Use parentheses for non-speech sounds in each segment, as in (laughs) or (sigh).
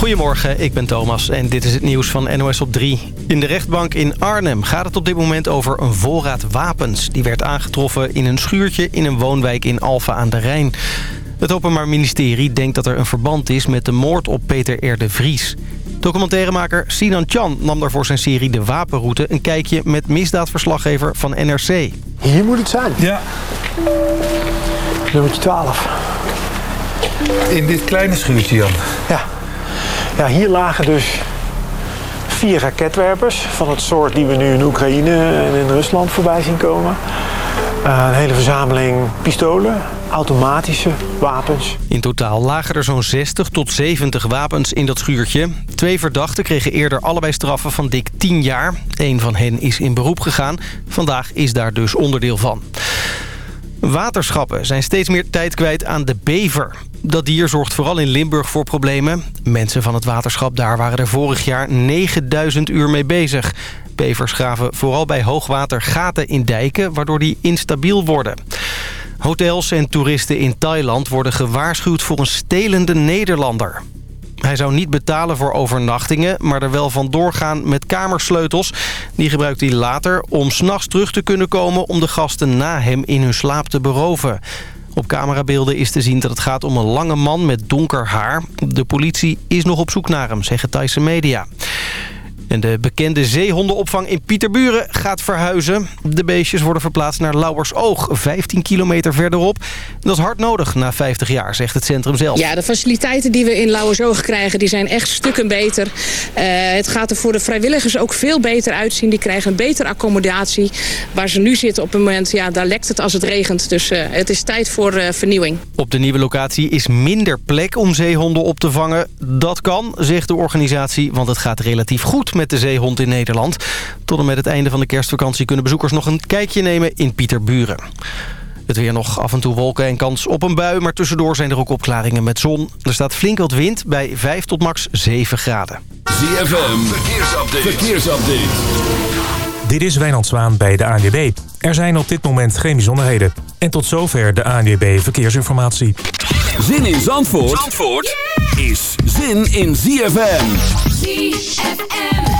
Goedemorgen, ik ben Thomas en dit is het nieuws van NOS op 3. In de rechtbank in Arnhem gaat het op dit moment over een voorraad wapens. Die werd aangetroffen in een schuurtje in een woonwijk in Alphen aan de Rijn. Het Openbaar Ministerie denkt dat er een verband is met de moord op Peter R. de Vries. Documentairemaker Sinan Chan nam daar voor zijn serie De Wapenroute... een kijkje met misdaadverslaggever van NRC. Hier moet het zijn. Ja. Nummertje 12. In dit kleine schuurtje, Jan. Ja. Hier lagen dus vier raketwerpers... van het soort die we nu in Oekraïne en in Rusland voorbij zien komen. Uh, een hele verzameling pistolen, automatische wapens. In totaal lagen er zo'n 60 tot 70 wapens in dat schuurtje. Twee verdachten kregen eerder allebei straffen van dik 10 jaar. Een van hen is in beroep gegaan. Vandaag is daar dus onderdeel van. Waterschappen zijn steeds meer tijd kwijt aan de bever. Dat dier zorgt vooral in Limburg voor problemen. Mensen van het waterschap daar waren er vorig jaar 9000 uur mee bezig. Bevers graven vooral bij hoogwater gaten in dijken... waardoor die instabiel worden. Hotels en toeristen in Thailand worden gewaarschuwd voor een stelende Nederlander. Hij zou niet betalen voor overnachtingen, maar er wel vandoor gaan met kamersleutels. Die gebruikt hij later om s'nachts terug te kunnen komen om de gasten na hem in hun slaap te beroven. Op camerabeelden is te zien dat het gaat om een lange man met donker haar. De politie is nog op zoek naar hem, zeggen Thaise media. En de bekende zeehondenopvang in Pieterburen gaat verhuizen. De beestjes worden verplaatst naar Lauwersoog, 15 kilometer verderop. Dat is hard nodig na 50 jaar, zegt het centrum zelf. Ja, de faciliteiten die we in Lauwersoog krijgen, die zijn echt stukken beter. Uh, het gaat er voor de vrijwilligers ook veel beter uitzien. Die krijgen een betere accommodatie. Waar ze nu zitten op het moment, ja, daar lekt het als het regent. Dus uh, het is tijd voor uh, vernieuwing. Op de nieuwe locatie is minder plek om zeehonden op te vangen. Dat kan, zegt de organisatie, want het gaat relatief goed met de zeehond in Nederland. Tot en met het einde van de kerstvakantie kunnen bezoekers nog een kijkje nemen in Pieterburen. Het weer nog af en toe wolken en kans op een bui, maar tussendoor zijn er ook opklaringen met zon. Er staat flink wat wind bij 5 tot max 7 graden. ZFM, verkeersupdate. verkeersupdate. Dit is Wijnand Zwaan bij de ANWB. Er zijn op dit moment geen bijzonderheden. En tot zover de ANWB Verkeersinformatie. Zin in Zandvoort, Zandvoort is zin in ZFM. ZFM.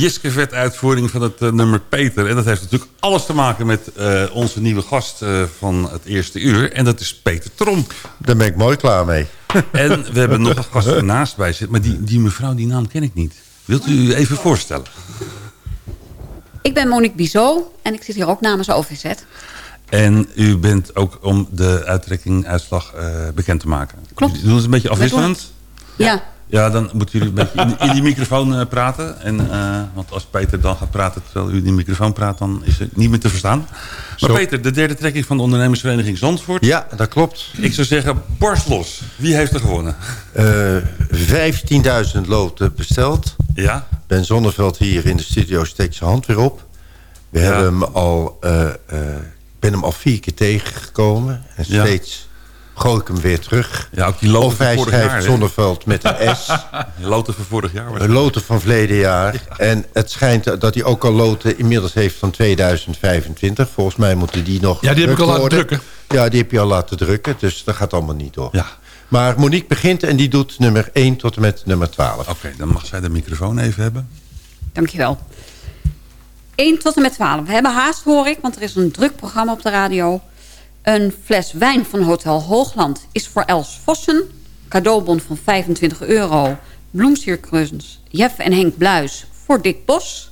Jiskevet uitvoering van het eh, nummer Peter. En dat heeft natuurlijk alles te maken met eh, onze nieuwe gast eh, van het eerste uur. En dat is Peter Tromp. Daar ben ik mooi klaar mee. (laughs) En we hebben nog een gast ernaast bij zitten. Maar die, die mevrouw, die naam ken ik niet. Wilt u u even voorstellen? Ik ben Monique Bizot en ik zit hier ook namens OVZ. En u bent ook om de uittrekking-uitslag eh, bekend te maken. Klopt. Doen we het een beetje afwisselend? Ja, Ja, dan moeten jullie een beetje in, in die microfoon eh, praten. En, eh, want als Peter dan gaat praten terwijl u in die microfoon praat... dan is het niet meer te verstaan. Maar Zo. Peter, de derde trekking van de ondernemersvereniging Zandvoort. Ja, dat klopt. Ik zou zeggen, borst los. Wie heeft er gewonnen? Eh 15.000 loten besteld. Ja? Ben Zonneveld hier in de studio steekt zijn hand weer op. We Ja. hebben hem al, ik ben hem al vier keer tegengekomen. En Ja. steeds gooi ik hem weer terug. Ja, ook die of hij schrijft jaar? Zonneveld met een S. (laughs) Loten van vorig jaar. was Een het. loten van verleden jaar. En het schijnt dat hij ook al loten inmiddels heeft van 2025. Volgens mij moeten die nog Ja, die heb ik al laten worden. drukken. Ja, die heb je al laten drukken. Dus dat gaat allemaal niet door. Ja. Maar Monique begint en die doet nummer 1 tot en met nummer 12. Oké, dan mag zij de microfoon even hebben. dankjewel. 1 tot en met 12. We hebben haast, hoor ik, want er is een druk programma op de radio. Een fles wijn van Hotel Hoogland is voor Els Vossen. Cadeaubon van 25 euro. Bloemsierkruns, Jeff en Henk Bluis voor Dick Bos.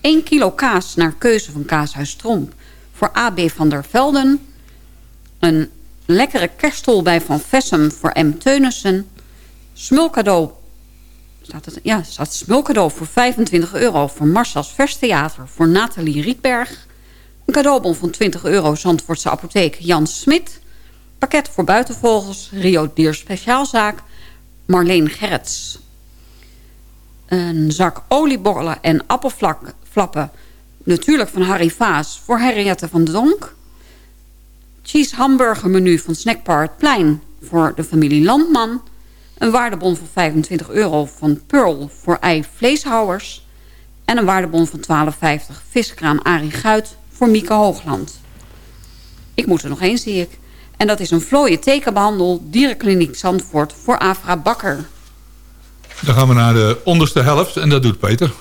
1 kilo kaas naar keuze van Kaashuis Tromp voor AB van der Velden. Een lekkere kerststol bij Van Vessem voor M. Teunissen. Smulcadeau staat het, ja, staat smulcadeau voor 25 euro voor Marsals Verstheater voor Nathalie Rietberg. Een cadeaubon van 20 euro Zandvoortse apotheek Jan Smit. Pakket voor buitenvogels Rio Dier Speciaalzaak Marleen Gerrits. Een zak olieborrelen en appelflappen natuurlijk van Harry Vaas voor Henriette van Donk. Cheese hamburger menu van Snackbar Plein voor de familie Landman. Een waardebon van 25 euro van Pearl voor ei-vleeshouwers. En een waardebon van 12,50 viskraam Arie Guit voor Mieke Hoogland. Ik moet er nog één, zie ik. En dat is een vlooie tekenbehandel dierenkliniek Zandvoort voor Afra Bakker. Dan gaan we naar de onderste helft en dat doet Peter.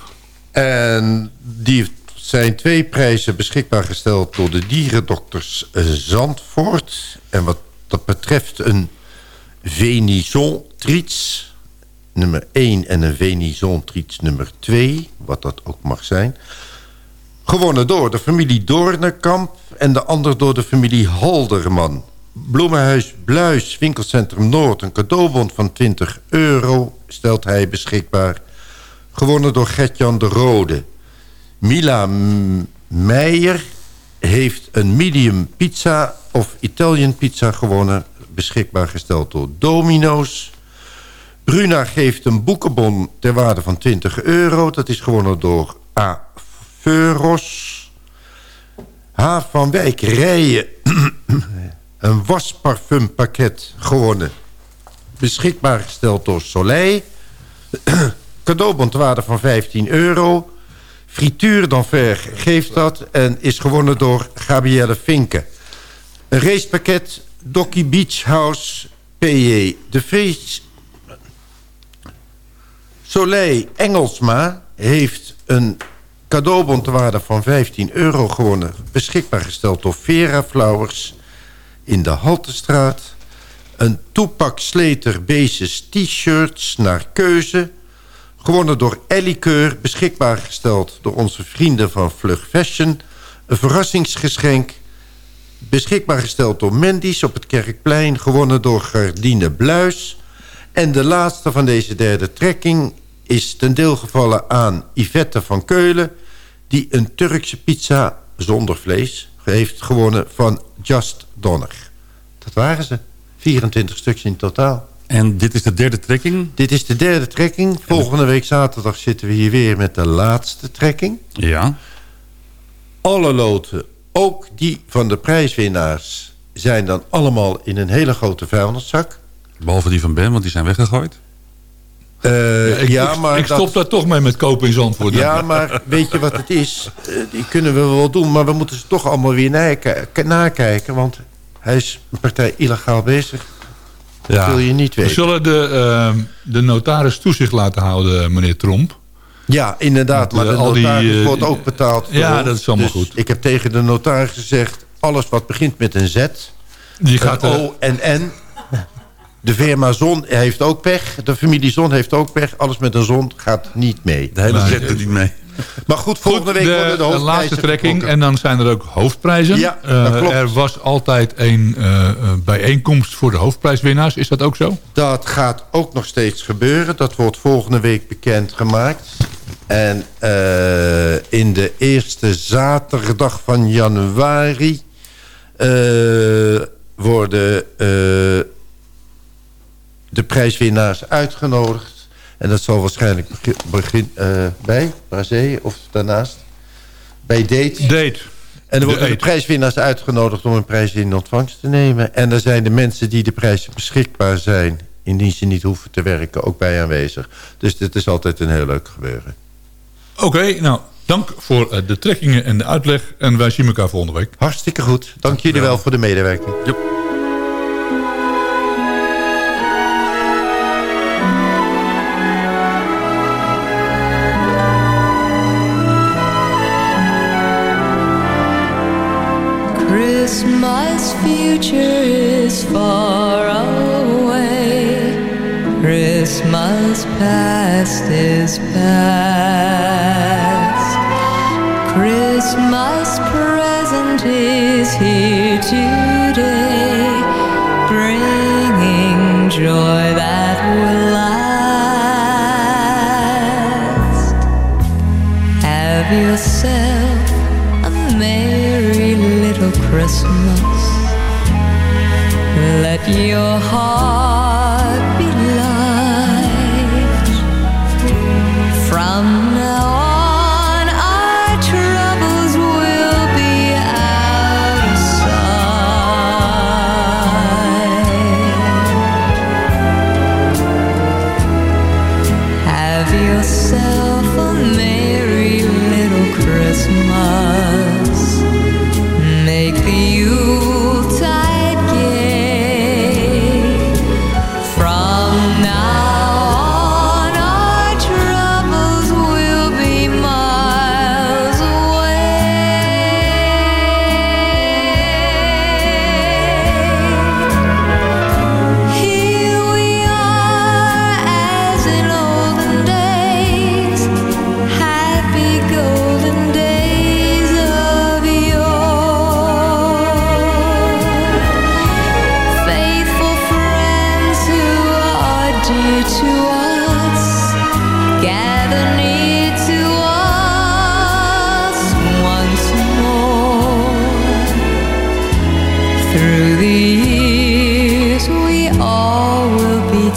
En die zijn twee prijzen beschikbaar gesteld door de dierendokters eh, Zandvoort. En wat dat betreft een Venison Triets nummer 1 en een Venison Triets nummer 2. Wat dat ook mag zijn. Gewonnen door de familie Doornekamp en de ander door de familie Halderman. Bloemenhuis Bluis, winkelcentrum Noord, een cadeaubon van 20 euro stelt hij beschikbaar. Gewonnen door Gertjan de Rode. Mila Meijer heeft een medium pizza of Italian pizza gewonnen. Beschikbaar gesteld door Domino's. Bruna geeft een boekenbon ter waarde van 20 euro. Dat is gewonnen door A. Feuros. H. van Wijk Rijen. (coughs) een wasparfumpakket gewonnen. Beschikbaar gesteld door Soleil. (coughs) Cadeaubon ter waarde van 15 euro. Frituur d'Enfer geeft dat en is gewonnen door Gabrielle Vinken. Een racepakket Docky Beach House PJ De Vries. Soleil Engelsma heeft een cadeaubon ter waarde van 15 euro gewonnen. Beschikbaar gesteld door Vera Flowers in de Haltestraat. Een toepak Sleter Basis t-shirts naar keuze. Gewonnen door Ellie Keur. Beschikbaar gesteld door onze vrienden van Vlug Fashion. Een verrassingsgeschenk. Beschikbaar gesteld door Mendy's op het Kerkplein. Gewonnen door Gardine Bluis. En de laatste van deze derde trekking is ten deel gevallen aan Yvette van Keulen... die een Turkse pizza zonder vlees heeft gewonnen van Just Donner. Dat waren ze. 24 stuks in totaal. En dit is de derde trekking? Dit is de derde trekking. Volgende week zaterdag zitten we hier weer met de laatste trekking. Ja. Alle loten, ook die van de prijswinnaars... zijn dan allemaal in een hele grote vuilniszak. Behalve die van Ben, want die zijn weggegooid. Eh, ik, ja, ik, maar ik stop dat- daar toch mee met kopen in Zandvoort. Ja, maar weet je wat het is? Eh, die kunnen we wel doen, maar we moeten ze toch allemaal weer nakijken. Want hij is een partij illegaal bezig. Dat wil je niet We weten. zullen de, ehm, de notaris toezicht laten houden, meneer Tromp. Ja, inderdaad. Maar de eh, al die, notaris wordt ook betaald. Ja, ons. dat is allemaal Dus goed. Ik heb tegen de notaris gezegd... alles wat begint met een Z... Die gaat een O en N... De firma Zon heeft ook pech. De familie Zon heeft ook pech. Alles met een zon gaat niet mee. De hele zet doet niet mee. Maar goed, volgende week de, worden de de hoofdprijzen laatste trekking. En dan zijn er ook hoofdprijzen. Ja, Eh, dat klopt. er was altijd een eh, eh, bijeenkomst voor de hoofdprijswinnaars. Is dat ook zo? Dat gaat ook nog steeds gebeuren. Dat wordt volgende week bekendgemaakt. En eh, in de eerste zaterdag van januari... eh, worden eh, de prijswinnaars uitgenodigd. En dat zal waarschijnlijk begin, eh, bij Brazee of daarnaast. Bij Date. Date. En er De worden de Eet. prijswinnaars uitgenodigd om een prijs in ontvangst te nemen. En er zijn de mensen die de prijzen beschikbaar zijn... indien ze niet hoeven te werken, ook bij aanwezig. Dus dit is altijd een heel leuk gebeuren. Oké, nou, dank voor eh, de trekkingen en de uitleg. En wij zien elkaar volgende week. Hartstikke goed. Dank jullie wel voor de medewerking. Christmas future is far away. Christmas past is past. Christmas present is here today, bringing joy your heart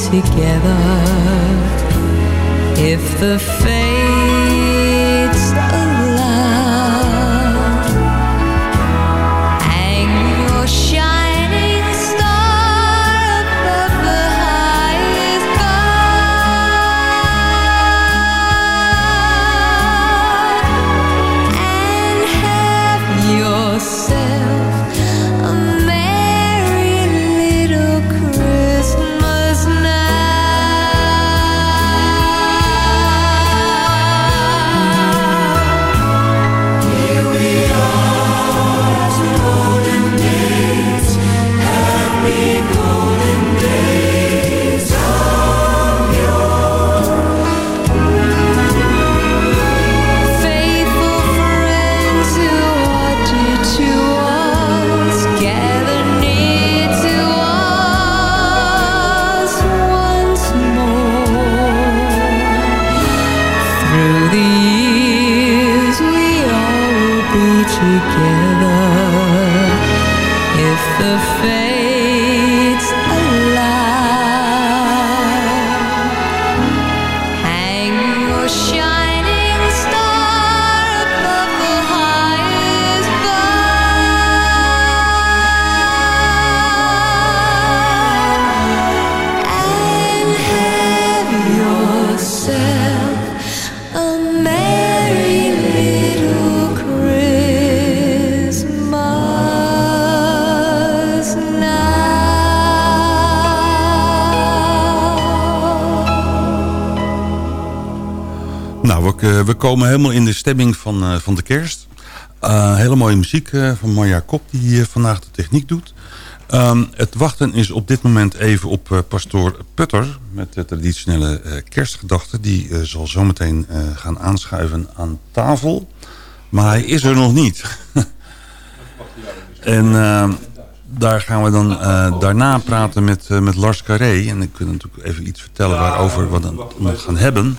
together. If the Eh, we komen helemaal in de stemming van, eh, van de kerst. Eh, hele mooie muziek van Marja Kop die eh, vandaag de techniek doet. Ehm, het wachten is op dit moment even op pastoor Putter... met de traditionele kerstgedachten. Die zal zometeen gaan aanschuiven aan tafel. Maar hij is er nog niet. (laughs) en ehm, daar gaan we dan daarna praten met, met Lars Carré. En ik kan natuurlijk even iets vertellen waarover we dan gaan hebben.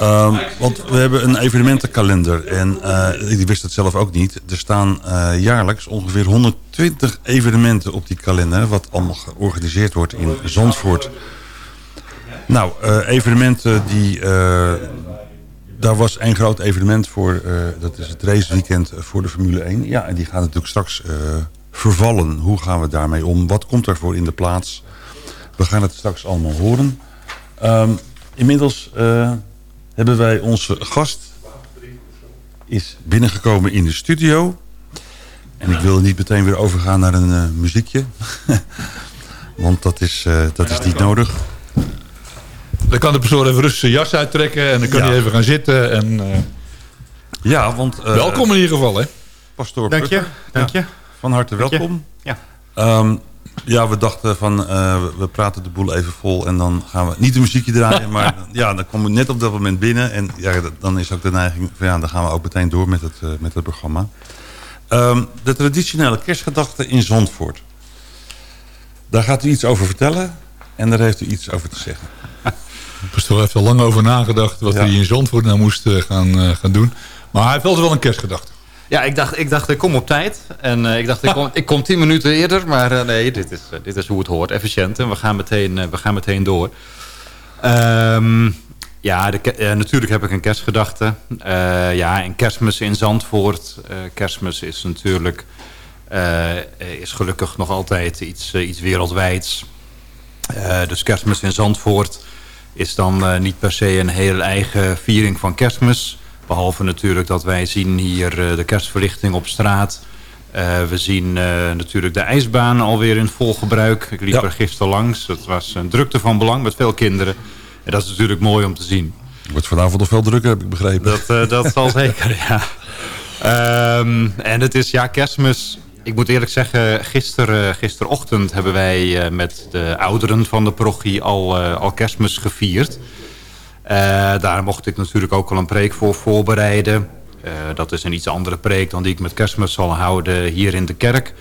Ehm, want we hebben een evenementenkalender. En eh, ik wist het zelf ook niet. Er staan eh, jaarlijks ongeveer 120 evenementen op die kalender. Wat allemaal georganiseerd wordt in Zandvoort. Nou, eh, evenementen die... daar was één groot evenement voor. dat is het raceweekend voor de Formule 1. Ja, en die gaat natuurlijk straks vervallen. Hoe gaan we daarmee om? Wat komt daarvoor in de plaats? We gaan het straks allemaal horen. Ehm, inmiddels hebben wij onze gast is binnengekomen in de studio. En ik wil niet meteen weer overgaan naar een eh, muziekje. (laughs) Want dat is, eh, dat is niet nodig. Dan kan de persoon even rustig zijn jas uittrekken. En dan kan Ja. hij even gaan zitten. En, eh, Ja, want... eh, welkom in ieder geval, hè? Pastoor Dank je, Putter. dank Ja, je. Van harte Dank je. welkom. Ja. Ehm, ja, we dachten van, eh, we- praten de boel even vol en dan gaan we niet een muziekje draaien, maar (laughs) ja, dan komen we net op dat moment binnen en ja, dan is ook de neiging van ja, dan gaan we ook meteen door met het, eh, met het programma. Ehm, de traditionele kerstgedachte in Zandvoort. Daar gaat u iets over vertellen en daar heeft u iets over te zeggen. De (laughs) pastoor heeft er lang over nagedacht wat Ja. hij in Zandvoort nou moest eh, gaan, gaan doen. Maar hij heeft altijd wel een kerstgedachte. Ja, ik dacht, ik dacht, ik kom op tijd. En eh, ik dacht, ik kom, (laughs) ik kom tien minuten eerder. Maar eh, nee, dit is, eh, dit is hoe het hoort. Efficiënt. En we gaan meteen, we gaan meteen door. Ehm, ja, de, natuurlijk heb ik een kerstgedachte. Ja, en kerstmis in Zandvoort. kerstmis is natuurlijk... is gelukkig nog altijd iets, iets wereldwijds. Dus kerstmis in Zandvoort is dan niet per se een heel eigen viering van kerstmis. Behalve natuurlijk dat wij zien hier eh, de kerstverlichting op straat. Eh, we zien eh, natuurlijk de ijsbaan alweer in vol gebruik. Ik liep Ja. er gisteren langs. Het was een drukte van belang met veel kinderen. En dat is natuurlijk mooi om te zien. Wordt vanavond nog veel drukker, heb ik begrepen. Dat, dat zal (laughs) zeker, ja. Ehm, en het is, ja, kerstmis. Ik moet eerlijk zeggen, gister, gisterochtend hebben wij met de ouderen van de parochie al, al kerstmis gevierd. Eh, daar mocht ik natuurlijk ook al een preek voor voorbereiden. Eh, dat is een iets andere preek dan die ik met kerstmis zal houden hier in de kerk.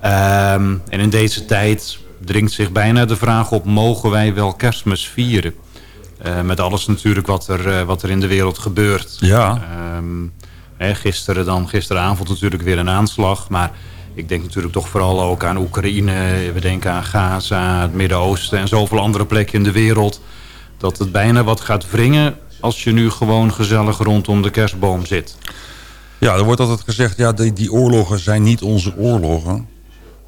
Ehm, en in deze tijd dringt zich bijna de vraag op... mogen wij wel kerstmis vieren? Eh, met alles natuurlijk wat er, wat er in de wereld gebeurt. Ja. Ehm, hè, gisteren dan, gisteravond natuurlijk weer een aanslag. Maar ik denk natuurlijk toch vooral ook aan Oekraïne. We denken aan Gaza, het Midden-Oosten en zoveel andere plekken in de wereld. Dat het bijna wat gaat wringen als je nu gewoon gezellig rondom de kerstboom zit. Ja, er wordt altijd gezegd, ja, die, die oorlogen zijn niet onze oorlogen.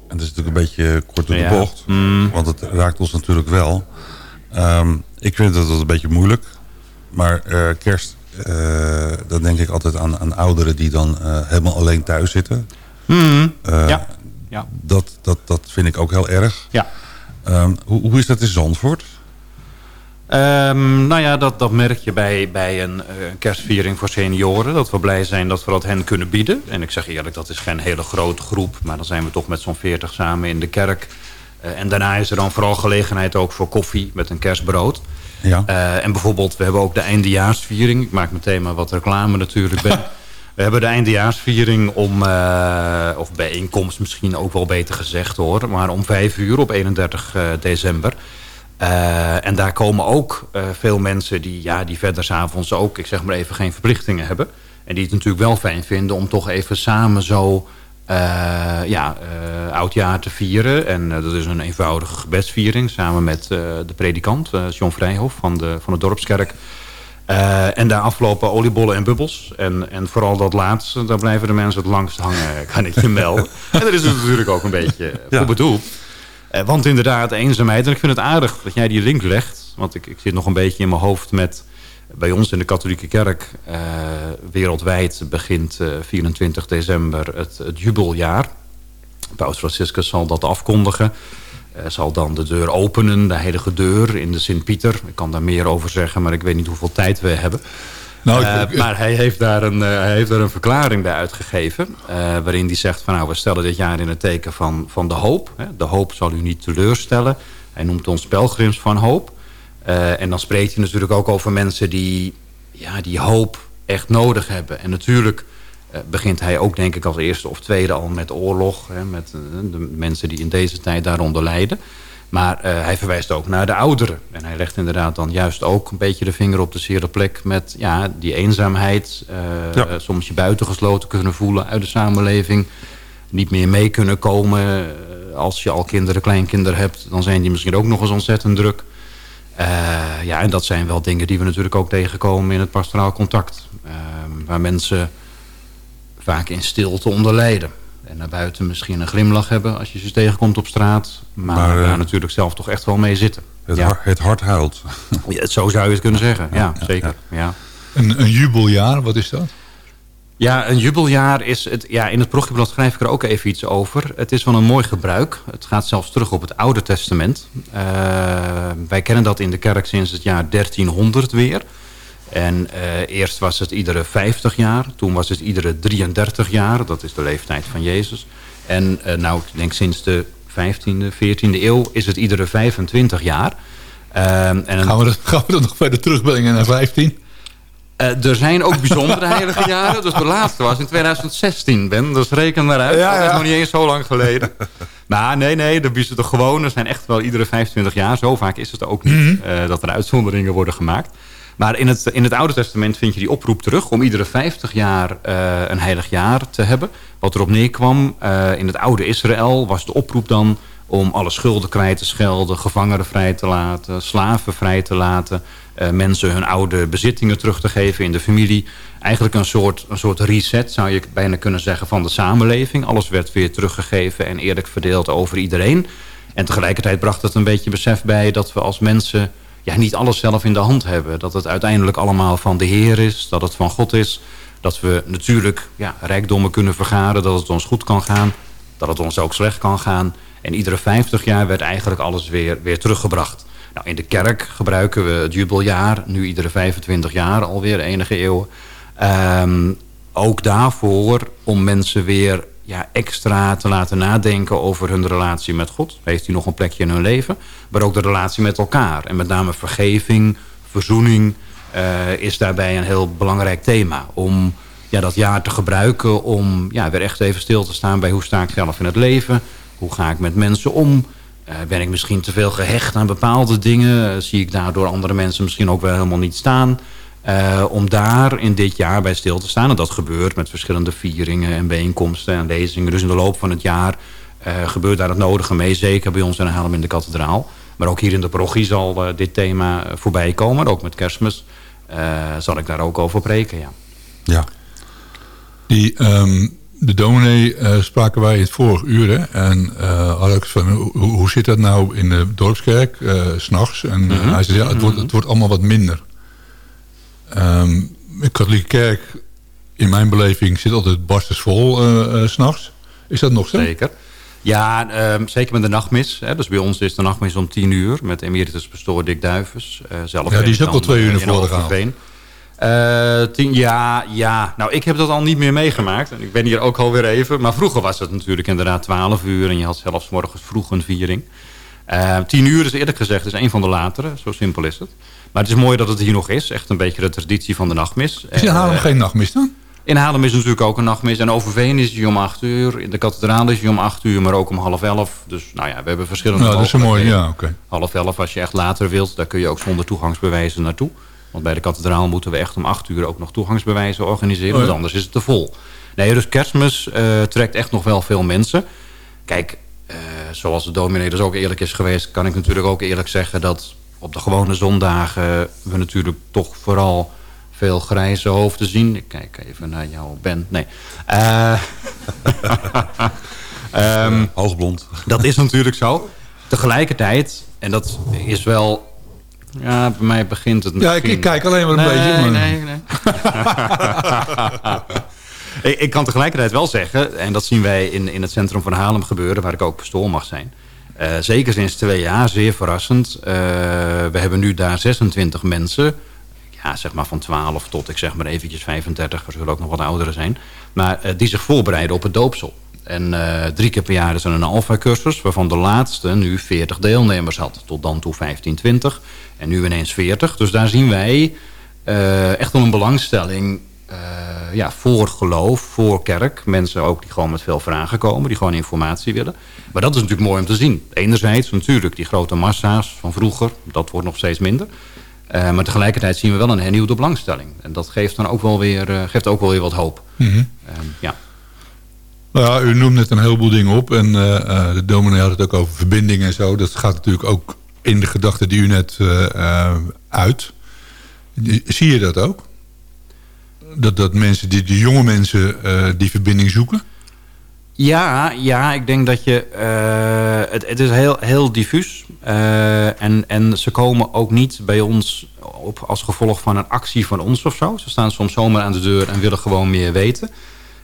En dat is natuurlijk een beetje kort door de Ja. bocht. Mm. Want het raakt ons natuurlijk wel. Ehm, ik vind het een beetje moeilijk. Maar eh, kerst, eh, dan denk ik altijd aan, aan ouderen die dan eh, helemaal alleen thuis zitten. Mm. Ja. Ja. Dat, dat, dat vind ik ook heel erg. Ja. Ehm, hoe, hoe is dat in Zandvoort? Ehm, nou ja, dat, dat merk je bij, bij een eh, kerstviering voor senioren. Dat we blij zijn dat we dat hen kunnen bieden. En ik zeg eerlijk, dat is geen hele grote groep. Maar dan zijn we toch met zo'n 40 samen in de kerk. Eh, en daarna is er dan vooral gelegenheid ook voor koffie met een kerstbrood. Ja. Eh, en bijvoorbeeld, we hebben ook de eindejaarsviering. Ik maak meteen maar wat reclame natuurlijk. Ben. (laughs) We hebben de eindejaarsviering om, of bijeenkomst misschien ook wel beter gezegd hoor. Maar om vijf uur op 31 eh, december. Eh, en daar komen ook eh, veel mensen die, ja, die verder s'avonds ook, ik zeg maar even, geen verplichtingen hebben. En die het natuurlijk wel fijn vinden om toch even samen zo eh, ja, oudjaar te vieren. En dat is een eenvoudige gebedsviering samen met de predikant, John Vrijhof van de, van de Dorpskerk. En daar aflopen oliebollen en bubbels. En, en vooral dat laatste, daar blijven de mensen het langst hangen, kan ik je melden. (laughs) en dat is natuurlijk ook een beetje Ja. voor bedoeld. Eh, want inderdaad, eenzaamheid. En ik vind het aardig dat jij die link legt. Want ik, ik zit nog een beetje in mijn hoofd met... Bij ons in de katholieke kerk eh, wereldwijd begint eh, 24 december het, het jubeljaar. Paus Franciscus zal dat afkondigen. Eh, zal dan de deur openen, de heilige deur in de Sint-Pieter. Ik kan daar meer over zeggen, maar ik weet niet hoeveel tijd we hebben. Nou, Eh, ik- maar hij heeft, daar een, eh, hij heeft daar een verklaring bij uitgegeven. eh, waarin hij zegt van nou, we stellen dit jaar in het teken van, van de hoop. Hè. De hoop zal u niet teleurstellen. Hij noemt ons pelgrims van hoop. En dan spreekt hij natuurlijk ook over mensen die ja, die hoop echt nodig hebben. En natuurlijk begint hij ook denk ik als eerste of tweede al met oorlog. Hè, met de mensen die in deze tijd daaronder lijden. Maar eh, hij verwijst ook naar de ouderen. En hij legt inderdaad dan juist ook een beetje de vinger op de zere plek... met ja, die eenzaamheid, eh, Ja. soms je buitengesloten kunnen voelen uit de samenleving... niet meer mee kunnen komen. Eh, als je al kinderen, kleinkinderen hebt... dan zijn die misschien ook nog eens ontzettend druk. Ja, en dat zijn wel dingen die we natuurlijk ook tegenkomen in het pastoraal contact. Eh, waar mensen vaak in stilte onder lijden. En naar buiten misschien een glimlach hebben als je ze tegenkomt op straat. Maar, Maar, eh, daar natuurlijk zelf toch echt wel mee zitten. Het, ja. hart, het hart huilt. Ja, zo zou je het kunnen zeggen. Ja, Ja, zeker. Ja. Een, een jubeljaar, wat is dat? Ja, een jubeljaar is... Het, ja, in het progieblad schrijf ik er ook even iets over. Het is wel een mooi gebruik. Het gaat zelfs terug op het Oude Testament. Eh, wij kennen dat in de kerk sinds het jaar 1300 weer. En eh, eerst was het iedere 50 jaar. Toen was het iedere 33 jaar. Dat is de leeftijd van Jezus. En eh, nou, ik denk sinds de 15e, 14e eeuw is het iedere 25 jaar. Ehm, en Gaan we, dat, (laughs) gaan we dat nog verder terugbrengen naar 15? eh, er zijn ook bijzondere heilige jaren. Dus de laatste was in 2016, Ben. Dus reken maar uit. Ja, Dat is nog niet eens zo lang geleden. maar (laughs) nee, nee. De bijzondere gewone zijn echt wel iedere 25 jaar. Zo vaak is het ook niet eh, dat er uitzonderingen worden gemaakt. Maar in het, in het Oude Testament vind je die oproep terug... om iedere 50 jaar eh, een heilig jaar te hebben. Wat erop neerkwam eh, in het oude Israël was de oproep dan... om alle schulden kwijt te schelden, gevangenen vrij te laten... slaven vrij te laten, eh, mensen hun oude bezittingen terug te geven in de familie. Eigenlijk een soort, een soort reset, zou je bijna kunnen zeggen, van de samenleving. Alles werd weer teruggegeven en eerlijk verdeeld over iedereen. En tegelijkertijd bracht het een beetje besef bij dat we als mensen ja, niet alles zelf in de hand hebben. Dat het uiteindelijk allemaal van de Heer is, dat het van God is. Dat we natuurlijk ja, rijkdommen kunnen vergaren, dat het ons goed kan gaan. Dat het ons ook slecht kan gaan. En iedere 50 jaar werd eigenlijk alles weer, weer teruggebracht. Nou, in de kerk gebruiken we het jubeljaar, nu iedere 25 jaar alweer, enige eeuwen. Ehm, ook daarvoor om mensen weer ja, extra te laten nadenken over hun relatie met God. Heeft hij nog een plekje in hun leven? Maar ook de relatie met elkaar. En met name vergeving, verzoening eh, is daarbij een heel belangrijk thema. Om ja, dat jaar te gebruiken om ja, weer echt even stil te staan bij hoe sta ik zelf in het leven? Hoe ga ik met mensen om? Eh, ben ik misschien te veel gehecht aan bepaalde dingen? Eh, zie ik daardoor andere mensen misschien ook wel helemaal niet staan? Eh, om daar in dit jaar bij stil te staan. En dat gebeurt met verschillende vieringen en bijeenkomsten en lezingen. Dus in de loop van het jaar eh, gebeurt daar het nodige mee. Zeker bij ons in Haarlem in de kathedraal. Maar ook hier in de parochie zal eh, dit thema voorbij komen. Ook met kerstmis zal ik daar ook over preken, ja. Ja. Die, ehm, de dominee spraken wij het vorig uur. Hè? En ik van, hoe, hoe zit dat nou in de dorpskerk, s s'nachts? En Mhm. hij zei, ja, het, wordt, het wordt allemaal wat minder. Ehm de katholieke kerk, in mijn beleving, zit altijd barstensvol eh, eh, s s'nachts. Is dat nog zo? Zeker. Ja, ehm, zeker met de nachtmis. Hè. Dus bij ons is de nachtmis om tien uur met emeritus pastoor Dick Duivens. Eh, zelf Ja, die is ook al twee uur eh, naar voren Overveen. Eh, tien, ja, ja. Nou, ik heb dat al niet meer meegemaakt. En ik ben hier ook alweer even. Maar vroeger was het natuurlijk inderdaad 12 uur. En je had zelfs morgens vroeg een viering. Eh, tien uur is eerlijk gezegd is een van de latere. Zo simpel is het. Maar het is mooi dat het hier nog is. Echt een beetje de traditie van de nachtmis. Is in Haarlem Eh, geen nachtmis dan? in Haarlem is natuurlijk ook een nachtmis. En Overveen is die om 8 uur. In de kathedraal is die om 8 uur, maar ook om half 11. Dus nou ja, we hebben verschillende dat is een mooi, ja, oké. Half 11 als je echt later wilt. Daar kun je ook zonder toegangsbewijzen naartoe. Want bij de kathedraal moeten we echt om 8 uur ook nog toegangsbewijzen organiseren. Oh ja. Want anders is het te vol. Nee, dus kerstmis eh, trekt echt nog wel veel mensen. Kijk, eh, zoals de dominee dus ook eerlijk is geweest... kan ik natuurlijk ook eerlijk zeggen dat op de gewone zondagen... we natuurlijk toch vooral veel grijze hoofden zien. Ik kijk even naar jou, Ben. Nee. Eh (laughs) ehm, Hoogblond. dat is natuurlijk zo. Tegelijkertijd, en dat is wel... Ja, bij mij begint het Ja, ik, ik kijk alleen maar een nee, beetje. Maar... Nee, nee, (laughs) ik, ik kan tegelijkertijd wel zeggen... en dat zien wij in, in het centrum van Haarlem gebeuren... waar ik ook pastoor mag zijn... Eh, zeker sinds twee jaar, zeer verrassend. Eh, we hebben nu daar 26 mensen... ja, zeg maar van 12 tot, ik zeg maar eventjes 35, er zullen ook nog wat ouderen zijn. Maar eh, die zich voorbereiden op het doopsel. En drie keer per jaar is er een alfa-cursus... waarvan de laatste nu 40 deelnemers had. Tot dan toe 15, 20. En nu ineens 40. Dus daar zien wij echt wel een belangstelling ja, voor geloof, voor kerk. Mensen ook die gewoon met veel vragen komen. Die gewoon informatie willen. Maar dat is natuurlijk mooi om te zien. Enerzijds natuurlijk die grote massa's van vroeger. Dat wordt nog steeds minder. Eh, maar tegelijkertijd zien we wel een hernieuwde belangstelling. En dat geeft dan ook wel weer, eh, geeft ook wel weer wat hoop. Mhm. Ehm, ja. Nou ja, u noemt net een heleboel dingen op. En eh, de dominee had het ook over verbinding en zo. Dat gaat natuurlijk ook in de gedachten die u net uit. Zie je dat ook? Dat, dat mensen, die, die jonge mensen die verbinding zoeken? Ja, ja, ik denk dat je... eh, het, het is heel, heel diffuus. Eh, en, en ze komen ook niet bij ons op als gevolg van een actie van ons of zo. Ze staan soms zomaar aan de deur en willen gewoon meer weten.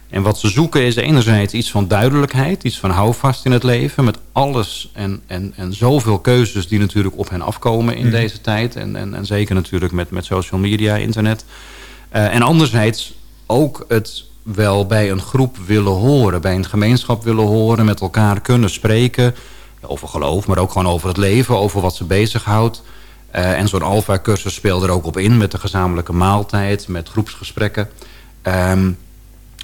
En wat ze zoeken is enerzijds iets van duidelijkheid. Iets van houvast in het leven. Met alles en, en, en zoveel keuzes die natuurlijk op hen afkomen in Mhm. deze tijd. En, en, en zeker natuurlijk met, met social media, internet. Eh, en anderzijds ook het wel bij een groep willen horen. Bij een gemeenschap willen horen. Met elkaar kunnen spreken. Over geloof, maar ook gewoon over het leven. Over wat ze bezighoudt. Eh, en zo'n alfa-cursus speelt er ook op in. Met de gezamenlijke maaltijd. Met groepsgesprekken. Ehm,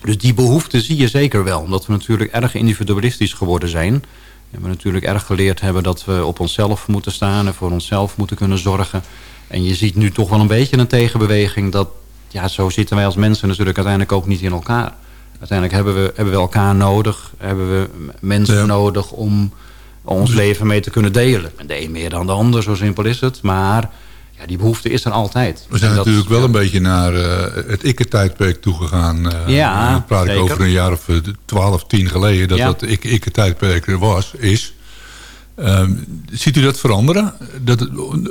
dus die behoefte zie je zeker wel. Omdat we natuurlijk erg individualistisch geworden zijn. En we natuurlijk erg geleerd hebben dat we op onszelf moeten staan. En voor onszelf moeten kunnen zorgen. En je ziet nu toch wel een beetje een tegenbeweging. Dat ja, zo zitten wij als mensen natuurlijk uiteindelijk ook niet in elkaar. Uiteindelijk hebben we, hebben we elkaar nodig. Hebben we mensen nodig om ons leven mee te kunnen delen. En de een meer dan de ander, zo simpel is het. Maar ja, die behoefte is er altijd. We zijn dat- natuurlijk wel een beetje naar eh, het ikke-tijdperk toegegaan. eh, Ja, dan praat ik zeker. over een jaar of eh, twaalf, tien geleden... dat Ja. dat ik- ikke-tijdperk er was, is. Ehm, ziet u dat veranderen? Dat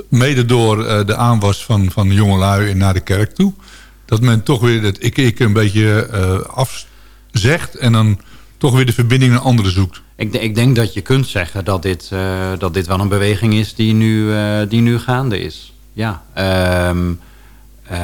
mede door de aanwas van, van jongelui naar de kerk toe... dat men toch weer dat ik-ik een beetje eh, afzegt... en dan toch weer de verbinding naar anderen zoekt. Ik, ik denk dat je kunt zeggen dat dit, eh, dat dit wel een beweging is die nu, eh, die nu gaande is. Ja, ehm, eh,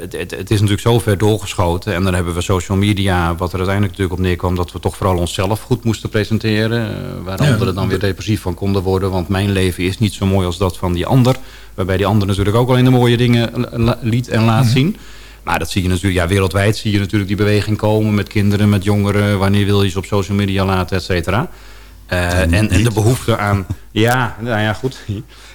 het, het, het is natuurlijk zo ver doorgeschoten. En dan hebben we social media, wat er uiteindelijk natuurlijk op neerkwam... dat we toch vooral onszelf goed moesten presenteren. waar Ja, anderen dan weer depressief van konden worden. Want mijn leven is niet zo mooi als dat van die ander. Waarbij die ander natuurlijk ook alleen de mooie dingen liet en laat Mhm. zien. Maar dat zie je natuurlijk, ja, wereldwijd zie je natuurlijk die beweging komen... met kinderen, met jongeren, wanneer wil je ze op social media laten, et cetera. Eh, en, en de behoefte aan... (laughs) Ja, nou ja, goed.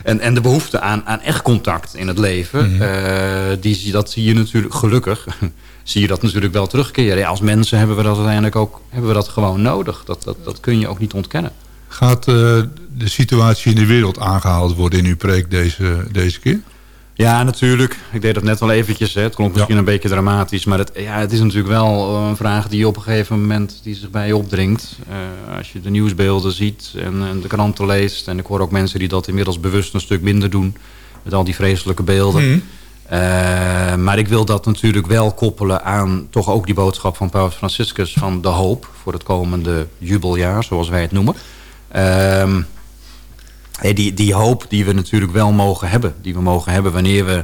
En, en de behoefte aan, aan echt contact in het leven... Eh, die, dat zie je natuurlijk, gelukkig... (laughs) zie je dat natuurlijk wel terugkeren. Ja, als mensen hebben we dat uiteindelijk ook hebben we dat gewoon nodig. Dat, dat, dat kun je ook niet ontkennen. Gaat eh, de situatie in de wereld aangehaald worden in uw preek deze, deze keer? Ja, natuurlijk. Ik deed dat net wel eventjes. Hè. Het klonk misschien een beetje dramatisch. Maar het, ja, het is natuurlijk wel een vraag die op een gegeven moment die zich bij je opdringt. Eh, als je de nieuwsbeelden ziet en, en de kranten leest. En ik hoor ook mensen die dat inmiddels bewust een stuk minder doen. Met al die vreselijke beelden. Mhm. Eh, maar ik wil dat natuurlijk wel koppelen aan toch ook die boodschap van Paus Franciscus van de hoop voor het komende jubeljaar, zoals wij het noemen. Ehm, die, die hoop die we natuurlijk wel mogen hebben. Die we mogen hebben wanneer we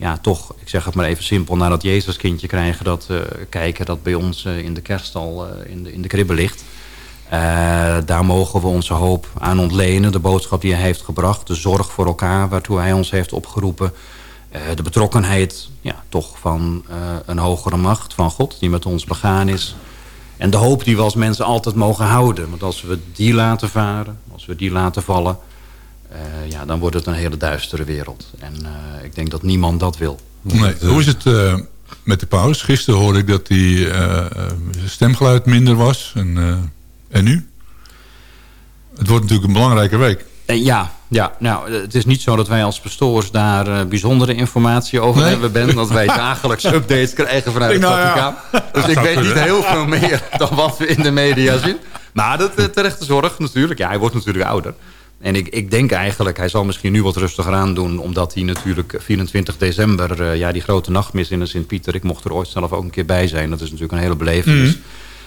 ja, toch, ik zeg het maar even simpel... naar dat Jezuskindje krijgen, dat eh, kijken... dat bij ons eh, in de kerststal eh, in, de, in de kribbe ligt. Daar mogen we onze hoop aan ontlenen. De boodschap die hij heeft gebracht. De zorg voor elkaar waartoe hij ons heeft opgeroepen. De betrokkenheid ja, toch van een hogere macht, van God... die met ons begaan is. En de hoop die we als mensen altijd mogen houden. Want als we die laten varen, als we die laten vallen... eh, ja, dan wordt het een hele duistere wereld. En eh, ik denk dat niemand dat wil. Nee. Hoe is het eh, met de paus? Gisteren hoorde ik dat die zijn stemgeluid minder was. En, eh, en nu? Het wordt natuurlijk een belangrijke week. Eh, ja, ja, nou, het is niet zo dat wij als pastoors daar bijzondere informatie over Nee? hebben. Ben, dat wij (laughs) dagelijks updates krijgen vanuit het Nou ja, Vaticaan. dat Dus ik weet niet heel veel meer dan wat we in de media zien. Maar dat terechte zorg natuurlijk. Ja, hij wordt natuurlijk ouder. En ik, ik denk eigenlijk, hij zal misschien nu wat rustiger aan doen... omdat hij natuurlijk 24 december, eh, ja, die grote nachtmis in de Sint-Pieter... ik mocht er ooit zelf ook een keer bij zijn. Dat is natuurlijk een hele belevenis. Mhm.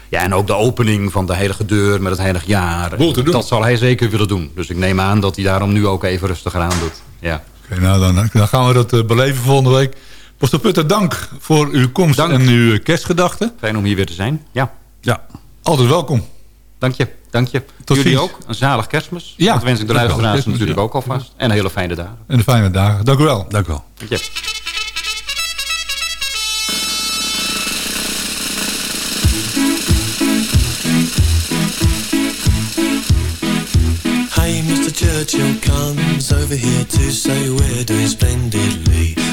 Ja, en ook de opening van de heilige deur met het heilig jaar. Dat zal hij zeker willen doen. Dus ik neem aan dat hij daarom nu ook even rustiger aan doet. Ja. Oké, nou dan, dan gaan we dat eh, beleven volgende week. Pastor Putter, dank voor uw komst en uw kerstgedachten. Fijn om hier weer te zijn. Ja. Ja. Altijd welkom. Dank je. Dank je. Tot Jullie ziens. ook. Een zalig kerstmis. Ja. Dat wens ik de Een luisteraars natuurlijk ja. ook alvast. En hele fijne dagen. En een fijne dagen. Dank u wel. Dank u wel. Dank je. Hey, Mr. Churchill comes over here to say we're doing splendidly.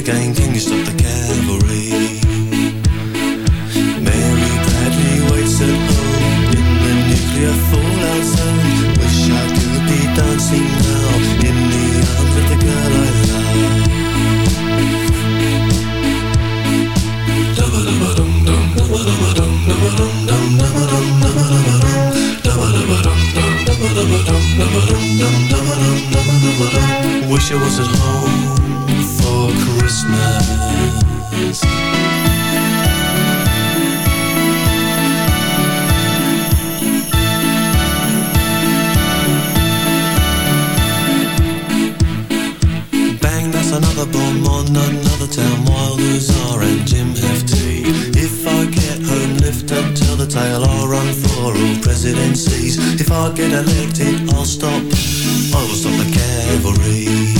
Yes, yet again, can you stop the cavalry? Mary Bradley waits at home in the nuclear fallout zone. Wish I could be dancing now in the arms of the girl I love. Dum-ba-dum-ba-dum-dum, dum-ba-dum-ba-dum, dum-ba-dum-dum, dum-ba-dum, dum-ba-dum-ba-dum, dum-ba-dum-dum. Wish I was at home for Christmas. Bang, that's another bomb on another town. Wilders are and Jim Hefty. If I get home, lift up till the tail. I'll run for all presidencies. If I get elected, I'll stop. I will stop the cavalry.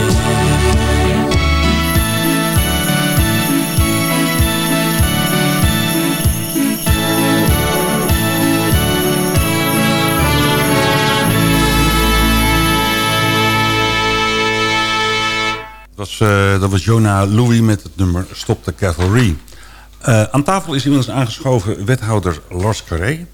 Dat was, eh, dat was Jonah Louis met het nummer Stop the Cavalry. Eh, aan tafel is inmiddels aangeschoven wethouder Lars Carré.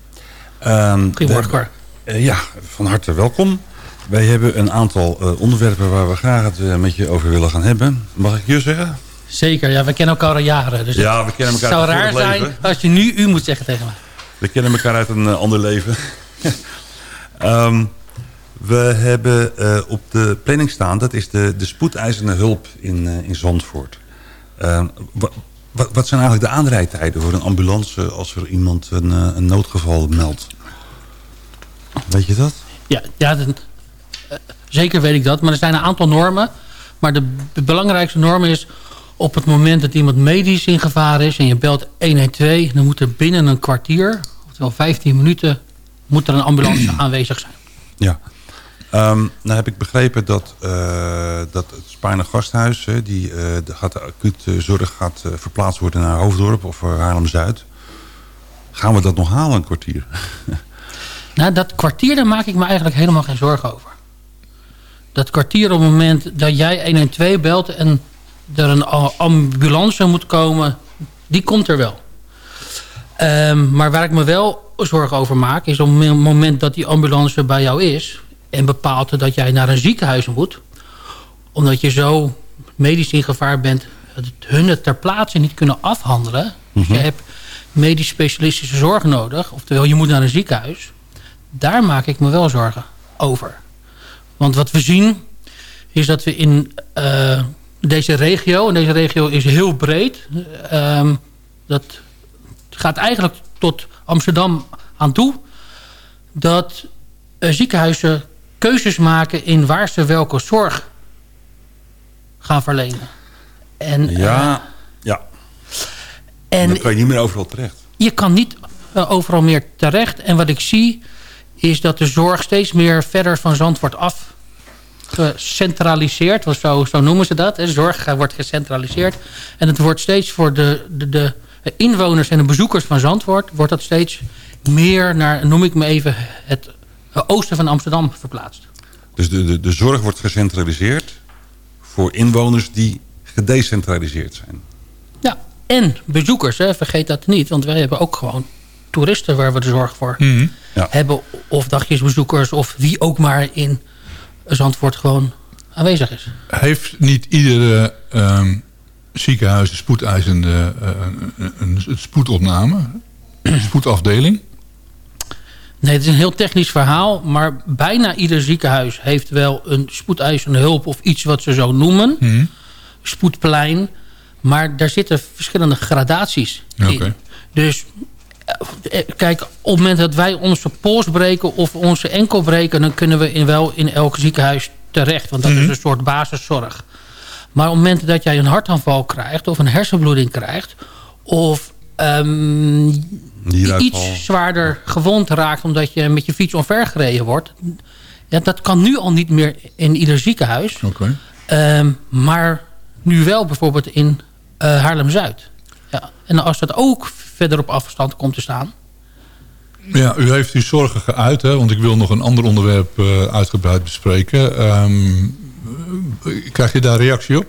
Ehm, Goedemorgen. Eh, ja, van harte welkom. Wij hebben een aantal onderwerpen waar we graag het met je over willen gaan hebben. Mag ik je zeggen? Zeker, ja, we kennen elkaar al jaren. Dus Ja, het we kennen elkaar zou uit raar zijn leven. als je nu u moet zeggen tegen mij. We kennen elkaar uit een ander leven. (laughs) Ehm, we hebben eh, op de planning staan, dat is de, de spoedeisende hulp in, eh, in Zandvoort. Ehm, wa- wa- wat zijn eigenlijk de aanrijdtijden voor een ambulance als er iemand een, eh, een noodgeval meldt? Weet je dat? Ja, ja dat- zeker weet ik dat. Maar er zijn een aantal normen. Maar de, de belangrijkste norm is... op het moment dat iemand medisch in gevaar is... en je belt 112... dan moet er binnen een kwartier... oftewel 15 minuten... moet er een ambulance (clears throat) aanwezig zijn. Ja. Ehm, nou heb ik begrepen dat, eh, dat het Spaarne Gasthuis... Hè, die eh, de, gaat acute zorg gaat eh, verplaatst worden naar Hoofddorp of Haarlem-Zuid. Gaan we dat nog halen, een kwartier? (laughs) Nou, dat kwartier, daar maak ik me eigenlijk helemaal geen zorgen over. Dat kwartier op het moment dat jij 112 belt... en er een ambulance moet komen, die komt er wel. Ehm, maar waar ik me wel zorgen over maak... is op het moment dat die ambulance bij jou is... en bepaalt dat jij naar een ziekenhuis moet... omdat je zo medisch in gevaar bent... dat hun het ter plaatse niet kunnen afhandelen. Dus je hebt medisch specialistische zorg nodig. Oftewel, je moet naar een ziekenhuis. Daar maak ik me wel zorgen over. Want wat we zien is dat we in eh, deze regio... en deze regio is heel breed... ehm, dat gaat eigenlijk tot Amsterdam aan toe... dat eh, ziekenhuizen keuzes maken in waar ze welke zorg gaan verlenen. En, Ja, eh, ja. en dan kan je niet meer overal terecht. je kan niet eh, overal meer terecht. En wat ik zie is dat de zorg steeds meer verder van Zandvoort af gecentraliseerd. Zo, zo noemen ze dat. Hè. Zorg eh, wordt gecentraliseerd. En het wordt steeds voor de, de, de inwoners en de bezoekers van Zandvoort... wordt dat steeds meer naar, noem ik me even, het oosten van Amsterdam verplaatst. Dus de, de, de zorg wordt gecentraliseerd voor inwoners die gedecentraliseerd zijn. Ja, en bezoekers, hè, vergeet dat niet. Want wij hebben ook gewoon toeristen waar we de zorg voor Ja. hebben. Of dagjesbezoekers of wie ook maar in Zandvoort gewoon aanwezig is. Heeft niet iedere ehm, ziekenhuis een spoedeisende eh, een, een, een spoedopname? Een spoedafdeling? Nee, het is een heel technisch verhaal. Maar bijna ieder ziekenhuis heeft wel een spoedeisende hulp... of iets wat ze zo noemen. Mhm. Spoedplein. Maar daar zitten verschillende gradaties in. Oké. Dus eh, kijk, op het moment dat wij onze pols breken... of onze enkel breken... dan kunnen we in, wel in elk ziekenhuis terecht. Want dat Mhm. is een soort basiszorg. Maar op het moment dat jij een hartaanval krijgt... of een hersenbloeding krijgt... of Nieruitval. iets zwaarder gewond raakt... omdat je met je fiets omvergereden wordt... Ja, dat kan nu al niet meer in ieder ziekenhuis. Oké. Ehm, maar nu wel bijvoorbeeld in eh, Haarlem-Zuid. Ja. En als dat ook verder op afstand komt te staan... Ja, u heeft uw zorgen geuit, hè, want ik wil nog een ander onderwerp eh, uitgebreid bespreken. Eh, krijg je daar reactie op?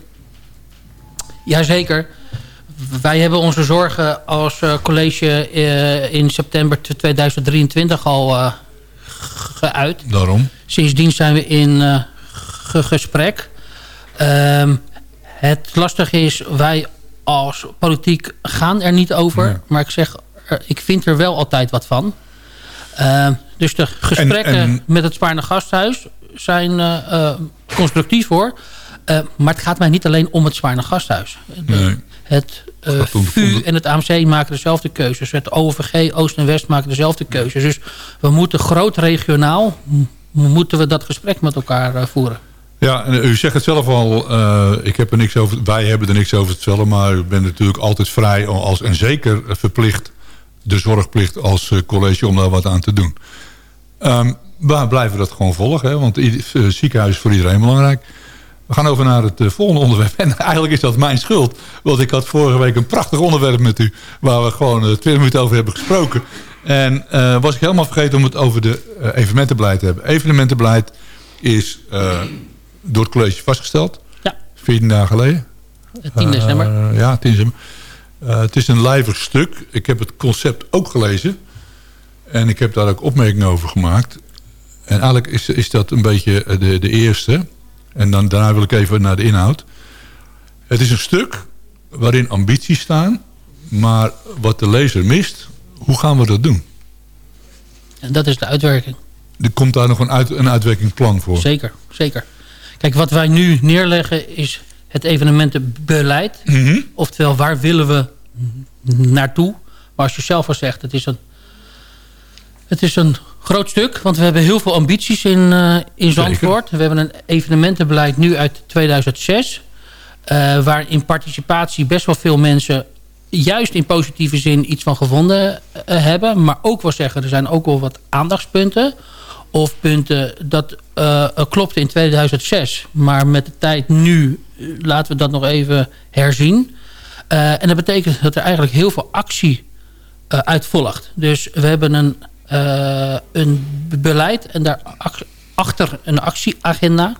Jazeker. Wij hebben onze zorgen als eh, college eh, in september 2023 al eh, geuit. Daarom. Sindsdien zijn we in ge- gesprek. Ehm, het lastige is, wij als politiek gaan er niet over. Nee. Maar ik zeg, ik vind er wel altijd wat van. Ehm, dus de gesprekken En- en- met het Spaarne Gasthuis zijn constructief hoor. Eh, maar het gaat mij niet alleen om het Spaarne Gasthuis. Nee. Het eh, om de VU en het AMC maken dezelfde keuzes. Het OVG, Oost en West maken dezelfde keuzes. Dus we moeten groot regionaal... moeten we dat gesprek met elkaar eh, voeren. Ja, en u zegt het zelf al, eh, ik heb er niks over, wij hebben er niks over te vertellen, maar u bent natuurlijk altijd vrij als, en zeker verplicht, de zorgplicht als eh, college om daar wat aan te doen. Ehm we blijven dat gewoon volgen, hè, want ieder- eh, ziekenhuis is voor iedereen belangrijk. We gaan over naar het eh, volgende onderwerp. (laughs) En eigenlijk is dat mijn schuld. Want ik had vorige week een prachtig onderwerp met u... waar we gewoon eh, 20 minuten over hebben gesproken. En eh, was ik helemaal vergeten om het over de evenementenbeleid te hebben. Evenementenbeleid is door het college vastgesteld. Ja. 14 dagen geleden. 10 december. Ja, 10 december. Het is een lijvig stuk. Ik heb het concept ook gelezen. En ik heb daar ook opmerkingen over gemaakt. En eigenlijk is, is dat een beetje de, de eerste. En dan, daarna wil ik even naar de inhoud. Het is een stuk waarin ambities staan. Maar wat de lezer mist, hoe gaan we dat doen? En dat is de uitwerking. Er komt daar nog een, uit, een uitwerkingsplan voor. Zeker, zeker. Kijk, wat wij nu neerleggen is het evenementenbeleid. Mhm. Oftewel, waar willen we naartoe? Maar als je zelf al zegt, het is een, het is een groot stuk. Want we hebben heel veel ambities in, eh, in Zandvoort. We hebben een evenementenbeleid nu uit 2006. eh, waar in participatie best wel veel mensen juist in positieve zin iets van gevonden eh, hebben. Maar ook wel zeggen, er zijn ook wel wat aandachtspunten. Of punten dat eh, klopte in 2006. Maar met de tijd nu laten we dat nog even herzien. En dat betekent dat er eigenlijk heel veel actie uit volgt. Dus we hebben een, een beleid en daarachter een actieagenda.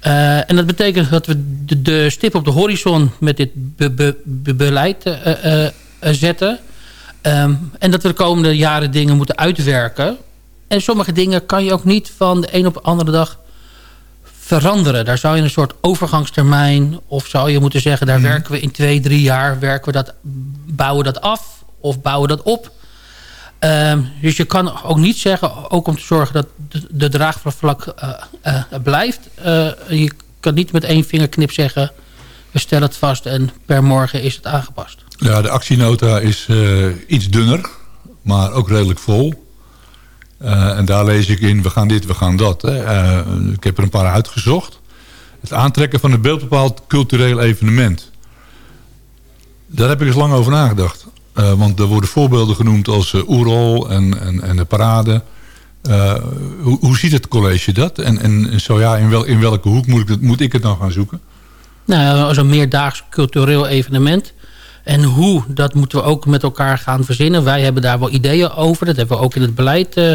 Eh, en dat betekent dat we de, de stip op de horizon met dit be- be- be- beleid eh, eh, eh, zetten. Ehm, en dat we de komende jaren dingen moeten uitwerken. En sommige dingen kan je ook niet van de een op de andere dag veranderen. Daar zou je een soort overgangstermijn... of zou je moeten zeggen, daar werken we in twee, drie jaar... Werken we dat, bouwen we dat af of bouwen we dat op. Ehm, dus je kan ook niet zeggen, ook om te zorgen dat de, draagvlak eh, eh, blijft. eh, je kan niet met één vingerknip zeggen... we stellen het vast en per morgen is het aangepast. Ja, de actienota is iets dunner, maar ook redelijk vol. En daar lees ik in, we gaan dit, we gaan dat. Hè. Ik heb er een paar uitgezocht. Het aantrekken van een beeldbepaald cultureel evenement. Daar heb ik eens lang over nagedacht. Eh, want er worden voorbeelden genoemd als uh, Oerol en, en, en de parade. Uh, hoe, hoe ziet het college dat? En, en, zo ja, in, wel, in welke hoek moet ik, het, moet ik het dan gaan zoeken? Nou, als een meerdaags cultureel evenement. En hoe, dat moeten we ook met elkaar gaan verzinnen. Wij hebben daar wel ideeën over. Dat hebben we ook in het beleid uh,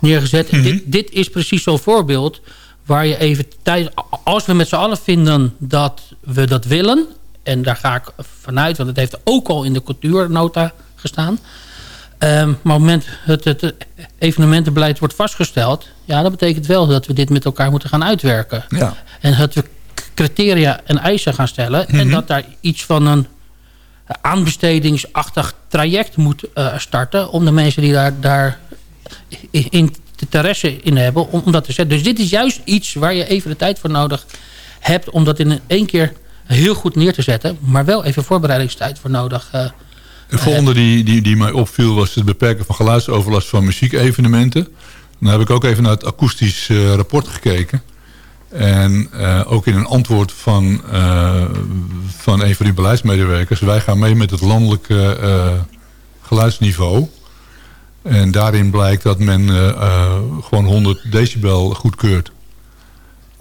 neergezet. Mhm. Dit, dit is precies zo'n voorbeeld waar je even tijd... Als we met z'n allen vinden dat we dat willen... en daar ga ik vanuit, want het heeft ook al in de cultuurnota gestaan... Um, maar op het moment het, het evenementenbeleid wordt vastgesteld... ja, dat betekent wel dat we dit met elkaar moeten gaan uitwerken. Ja. En dat we criteria en eisen gaan stellen... Mhm. en dat daar iets van een aanbestedingsachtig traject moet uh, starten... om de mensen die daar, daar in interesse in hebben, om, om dat te zetten. Dus dit is juist iets waar je even de tijd voor nodig hebt... om dat in één keer heel goed neer te zetten... maar wel even voorbereidingstijd voor nodig uh, De volgende die, die, die mij opviel was het beperken van geluidsoverlast van muziekevenementen. Dan heb ik ook even naar het akoestisch uh, rapport gekeken. En uh, ook in een antwoord van, van een van die beleidsmedewerkers. Wij gaan mee met het landelijke geluidsniveau. En daarin blijkt dat men gewoon 100 decibel goedkeurt.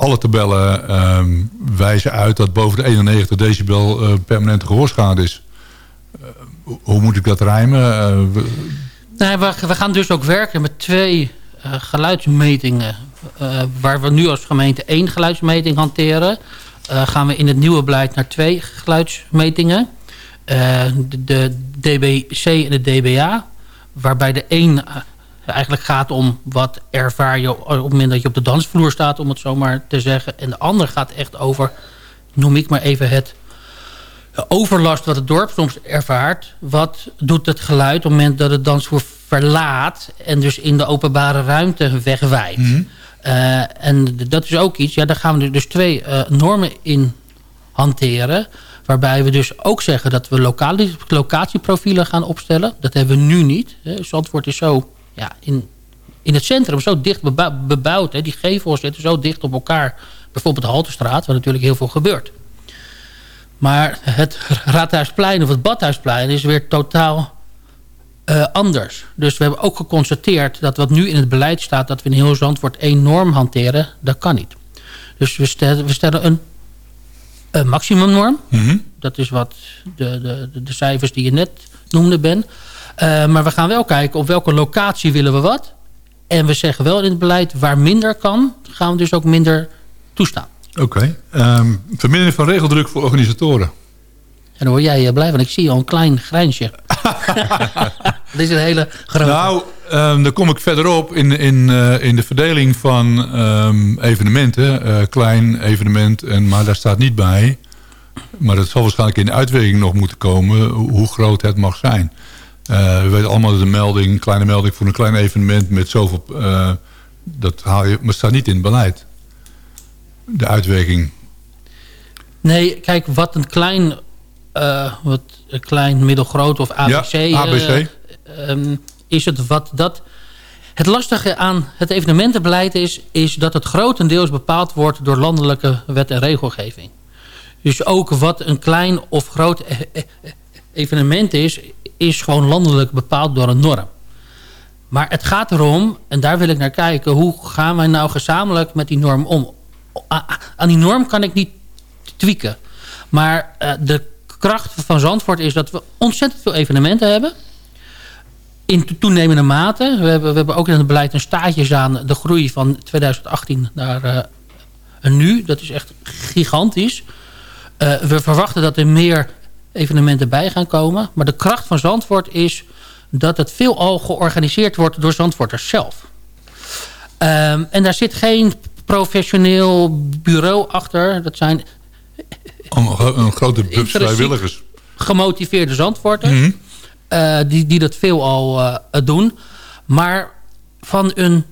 Alle tabellen um, wijzen uit dat boven de 91 decibel permanente gehoorschade is. hoe moet ik dat rijmen? We... Nee, we, gaan dus ook werken met twee geluidsmetingen uh, waar we nu als gemeente één geluidsmeting hanteren... Uh, gaan we in het nieuwe beleid naar twee geluidsmetingen. Uh, de, de, DBC en de DBA. Waarbij de één eigenlijk gaat om wat ervaar je op het moment dat je op de dansvloer staat... om het zo maar te zeggen. En de ander gaat echt over, noem ik maar even het overlast wat het dorp soms ervaart. Wat doet het geluid op het moment dat het dansvloer verlaat... en dus in de openbare ruimte wegwijdt. Mm -hmm. Uh, en dat is ook iets, ja, daar gaan we dus twee uh, normen in hanteren. Waarbij we dus ook zeggen dat we locatie, locatieprofielen gaan opstellen. Dat hebben we nu niet. Hè. Zandvoort is zo ja, in, in het centrum zo dicht bebouw, bebouwd. Hè. Die gevels zitten zo dicht op elkaar. Bijvoorbeeld de Haltestraat, waar natuurlijk heel veel gebeurt. Maar het Raadhuisplein of het Badhuisplein is weer totaal uh, anders. Dus we hebben ook geconstateerd dat wat nu in het beleid staat... dat we in heel Zandvoort één norm hanteren, dat kan niet. Dus we stellen, we stellen een, een maximumnorm. Mhm. Mm -hmm. Dat is wat de, de, de cijfers die je net noemde, Ben. Uh, maar we gaan wel kijken op welke locatie willen we wat. En we zeggen wel in het beleid waar minder kan... gaan we dus ook minder toestaan. Oké. Okay. Um, vermindering van regeldruk voor organisatoren. En dan word jij blij, want ik zie al een klein grijnsje. (laughs) Dit is een hele grote. Nou, um, dan kom ik verderop in, in, uh, in de verdeling van um, evenementen. Uh, klein evenement, en, maar daar staat niet bij. Maar dat zal waarschijnlijk in de uitwerking nog moeten komen... hoe groot het mag zijn. Uh, we weten allemaal dat een melding, kleine melding voor een klein evenement... met zoveel... dat haal je, maar staat niet in het beleid. De uitwerking. Nee, kijk, wat een klein uh, wat een klein, middelgroot of ABC, ja, ABC. Uh, um, is het wat dat... Het lastige aan het evenementenbeleid is, is dat het grotendeels bepaald wordt door landelijke wet en regelgeving. Dus ook wat een klein of groot e evenement is, is gewoon landelijk bepaald door een norm. Maar het gaat erom, en daar wil ik naar kijken, hoe gaan wij nou gezamenlijk met die norm om? Aan die norm kan ik niet tweaken. Maar uh, de kracht van Zandvoort is dat we ontzettend veel evenementen hebben. In toenemende mate. We hebben, we hebben ook in het beleid een staatjes aan de groei van 2018 naar uh, nu. Dat is echt gigantisch. Uh, we verwachten dat er meer evenementen bij gaan komen. Maar de kracht van Zandvoort is dat het veelal georganiseerd wordt door Zandvoorters zelf. Um, en daar zit geen professioneel bureau achter. Dat zijn een, een grote vrijwilligers. Gemotiveerde zandvoorters. Mm -hmm. uh, die, die dat veelal uh, doen. Maar van een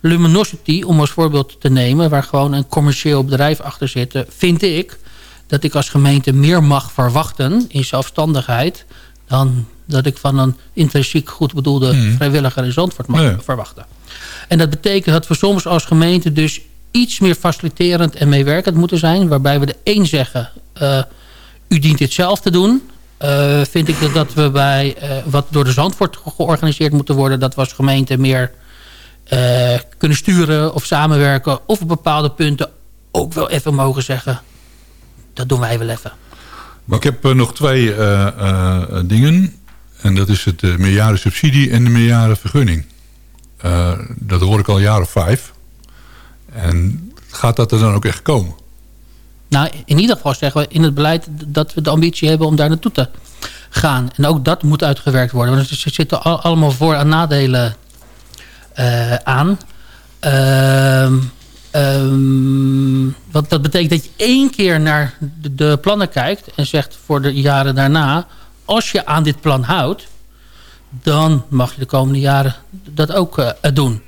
Luminosity, om als voorbeeld te nemen... waar gewoon een commercieel bedrijf achter zit... vind ik dat ik als gemeente meer mag verwachten in zelfstandigheid... dan dat ik van een intrinsiek goed bedoelde Hmm. vrijwilliger in Zandvoort mag verwachten. En dat betekent dat we soms als gemeente dus iets meer faciliterend en meewerkend moeten zijn. Waarbij we de een zeggen, eh, u dient dit zelf te doen. Eh, vind ik dat, dat we bij eh, wat door de Zandvoort ge- georganiseerd moeten worden... dat we als gemeente meer kunnen sturen of samenwerken... of op bepaalde punten ook wel even mogen zeggen... dat doen wij wel even. Maar ik heb eh, nog twee eh, eh, dingen. En dat is het meerjarensubsidie en de meerjarenvergunning. Uh, dat hoor ik al een jaar of vijf. En gaat dat er dan ook echt komen? Nou, in ieder geval zeggen we in het beleid dat we de ambitie hebben om daar naartoe te gaan. En ook dat moet uitgewerkt worden. Want er zitten al, allemaal voor- en nadelen uh, aan. Uh, um, wat dat betekent dat je één keer naar de, de, plannen kijkt en zegt voor de jaren daarna... als je aan dit plan houdt, dan mag je de komende jaren dat ook uh, doen.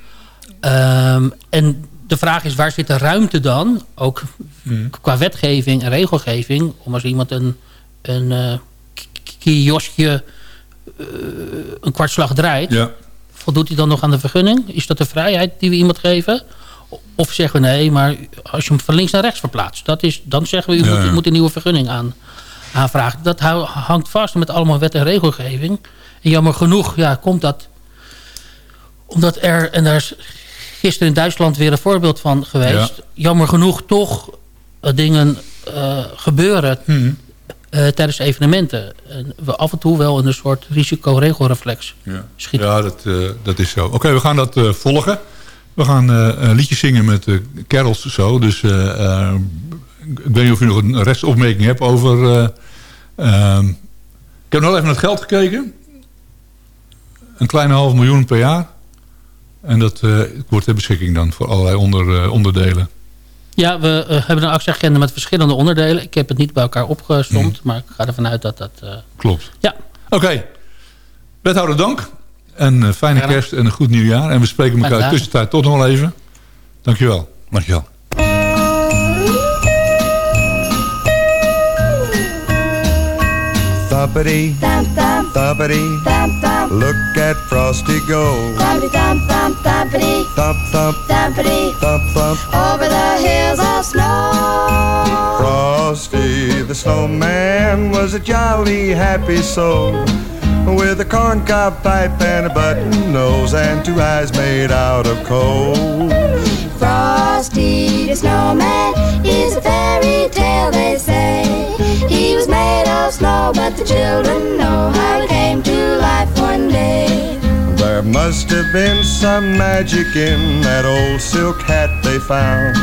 Um, en de vraag is, waar zit de ruimte dan? Ook hmm. qua wetgeving en regelgeving. Om als iemand een, een uh, kioskje uh, een kwartslag draait... Ja. voldoet hij dan nog aan de vergunning? Is dat de vrijheid die we iemand geven? Of zeggen we nee, maar als je hem van links naar rechts verplaatst... Dat is, dan zeggen we, u, ja, moet, u moet een nieuwe vergunning aan, aanvragen. Dat hangt vast met allemaal wet en regelgeving. En jammer genoeg ja, komt dat... omdat er... en daar is gisteren in Duitsland weer een voorbeeld van geweest. Ja. Jammer genoeg toch dingen uh, gebeuren hmm. uh, tijdens evenementen. En we af en toe wel in een soort risicoregelreflex ja. schieten. Ja, dat, dat is zo. Oké, okay, we gaan dat volgen. We gaan liedjes zingen met carols zo. Dus ik weet niet of u nog een restopmerking hebt over... ehm, ik heb nog even naar het geld gekeken. Een kleine half miljoen per jaar. En dat wordt ter beschikking dan voor allerlei onder, onderdelen. Ja, we uh, hebben een actieagenda met verschillende onderdelen. Ik heb het niet bij elkaar opgestomd, mm. maar ik ga ervan uit dat dat... Klopt. Ja. Oké. Okay. Wethouder dank. En fijne ja, kerst en een goed nieuwjaar. En we spreken elkaar in de tussentijd toch nog wel even. Dankjewel. Dankjewel. thumpity, thump, thump, thumpity, thump, thump. Look at Frosty go. Thumpity, thump, thump, thumpity, thump, thump, thumpity, thump, thump. Over the hills of snow. Frosty the snowman was a jolly happy soul. With a corncob pipe and a button nose and two eyes made out of coal. Frosty the snowman is a fairy tale, they say. He was made of snow, but the children know how he came to life one day. There must have been some magic in that old silk hat they found.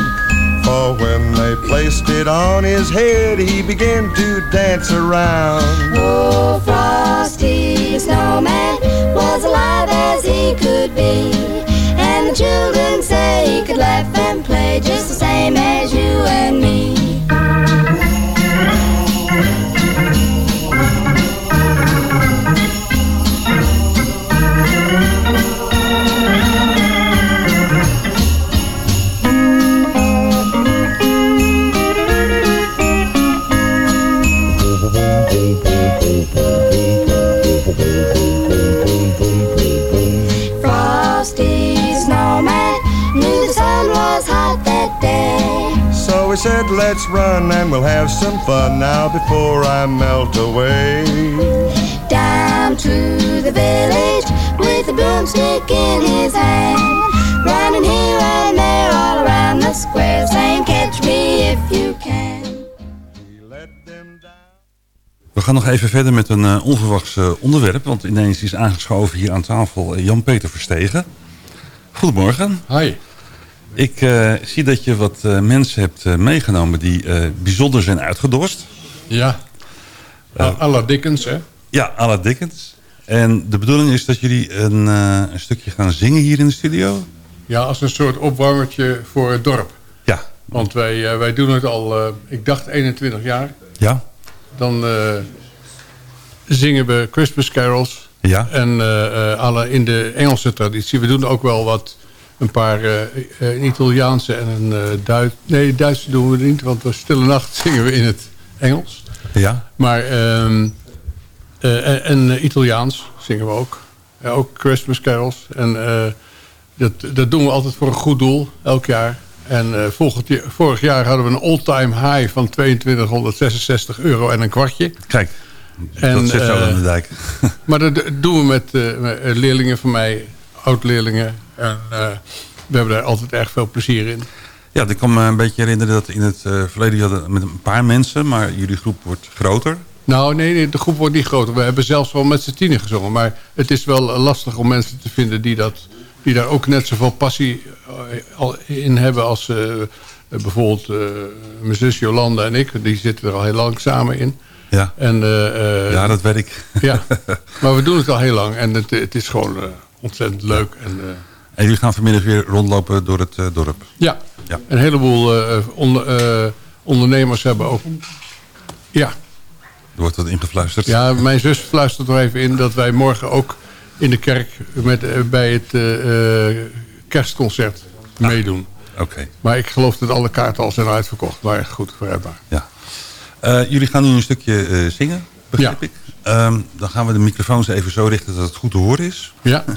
For when they placed it on his head, he began to dance around. Oh, Frosty snowman was alive as he could be. And the children say he could laugh and play just the same as you and me. We said, let's run and we'll have some fun now before I melt away. Down to the village with a broomstick in his hand. Running here and there all around the square, saying, catch me if you can. We gaan nog even verder met een uh, onverwachts uh, onderwerp. Want ineens is aangeschoven hier aan tafel uh, Jan-Peter Verstegen. Goedemorgen. Hi. Ik uh, zie dat je wat uh, mensen hebt uh, meegenomen die bijzonder zijn uitgedorst. Ja, à la Dickens, hè? Ja, à la Dickens. En de bedoeling is dat jullie een, een, stukje gaan zingen hier in de studio? Ja, als een soort opwarmertje voor het dorp. Ja. Want wij, wij doen het al, ik dacht 21 jaar. Ja. Dan zingen we Christmas carols. Ja. En alle in de Engelse traditie. We doen ook wel wat een paar uh, uh, Italiaanse en een uh, Duits... Nee, Duitse doen we niet, want Stille Nacht (laughs) zingen we in het Engels. Ja. Maar um, Eh, en en, eh, Italiaans zingen we ook. Ook Christmas carols. En eh, dat, dat doen we altijd voor een goed doel, elk jaar. En eh, volgend vorig jaar hadden we een all-time high van 2266 euro en een kwartje. Kijk, dat zit zo eh, aan de dijk. (laughs) maar dat doen we met, eh, eh, leerlingen van mij, oud-leerlingen. En eh, we hebben daar altijd erg veel plezier in. Ja, ik kan me een beetje herinneren dat in het eh, verleden hadden met een paar mensen, maar jullie groep wordt groter. Nou, nee, nee, de groep wordt niet groter. We hebben zelfs wel met z'n tienen gezongen. Maar het is wel eh, lastig om mensen te vinden die, dat, die daar ook net zoveel passie in hebben als bijvoorbeeld mijn zus Jolanda en ik. Die zitten er al heel lang samen in. Ja. En, Ja, dat weet ik. Ja, (laughs) maar we doen het al heel lang en het, het is gewoon ontzettend leuk. En, En jullie gaan vanmiddag weer rondlopen door het eh, dorp. ja. Ja. een heleboel eh, onder- eh, ondernemers hebben ook... Ja, Er wordt wat ingefluisterd. Ja, mijn zus fluistert er even in dat wij morgen ook in de kerk met, bij het kerstconcert meedoen. Oké. Maar ik geloof dat alle kaarten al zijn uitverkocht. Maar goed, vooruit maar. Ja. Eh, jullie gaan nu een stukje zingen, begrijp ik. Ehm, dan gaan we de microfoons even zo richten dat het goed te horen is. Ja. (laughs)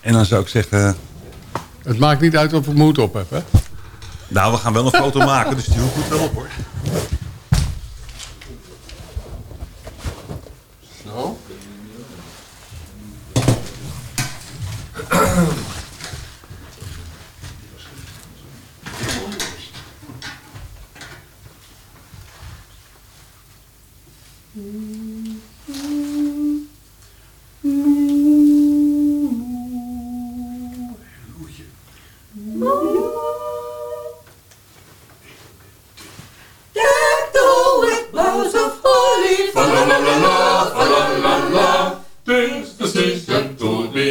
En dan zou ik zeggen... Het maakt niet uit of ik moed op heb, hè? Nou, we gaan wel een foto maken, dus die hoeft goed wel op, hoor. Zo.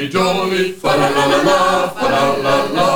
Jolly. Fa la la la, fa la la la.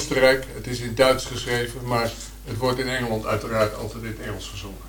Oostenrijk. Het is in Duits geschreven. Maar het wordt in Engeland uiteraard altijd in Engels gezongen.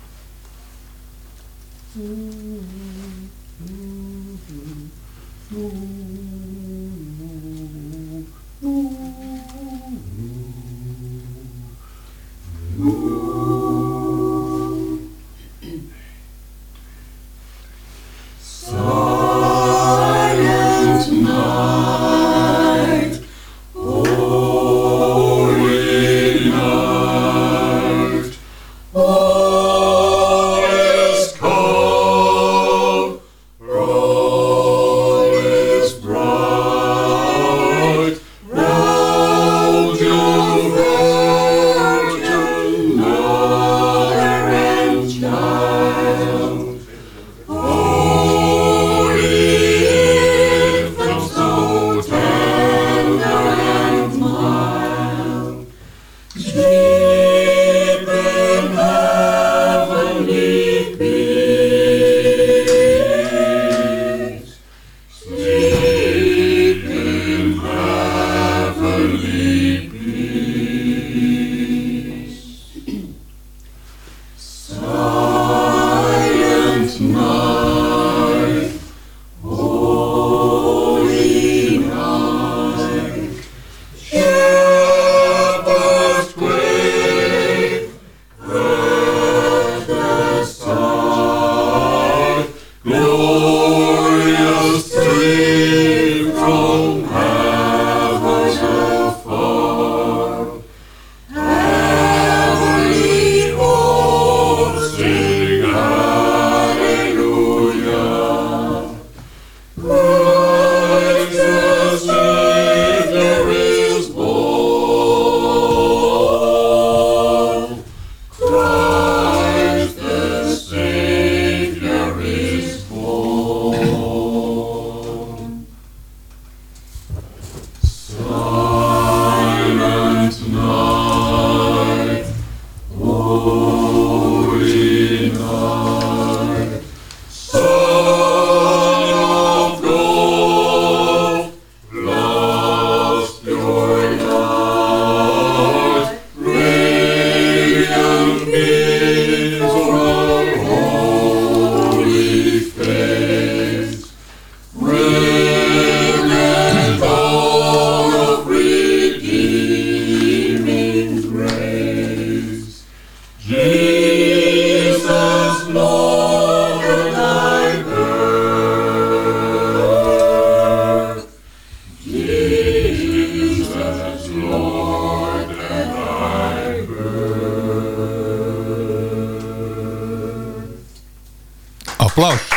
Applaus.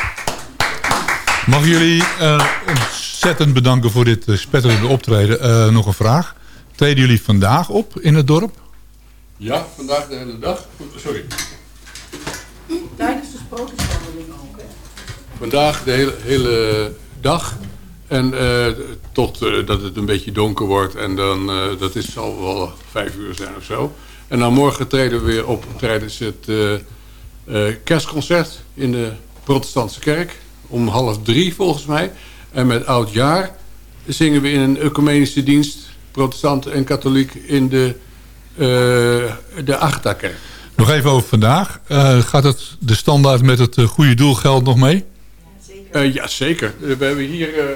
Mag jullie eh, ontzettend bedanken voor dit eh, spetterende optreden. Eh, nog een vraag. Treden jullie vandaag op in het dorp? Ja, vandaag de hele dag. Sorry. Tijdens de sprookjeswandeling ook, hè? Vandaag de hele, hele dag. En eh, tot eh, dat het een beetje donker wordt. En dan, eh, dat is, zal wel vijf uur zijn of zo. En dan morgen treden we weer op tijdens het eh, eh, kerstconcert in de protestantse kerk. Om half drie volgens mij. En met oudjaar zingen we in een ecumenische dienst. Protestant en katholiek in de, eh de Agatha-kerk. Nog even over vandaag. Eh, gaat het de standaard met het eh, goede doelgeld nog mee? Eh ja, zeker. We hebben hier... eh, (laughs)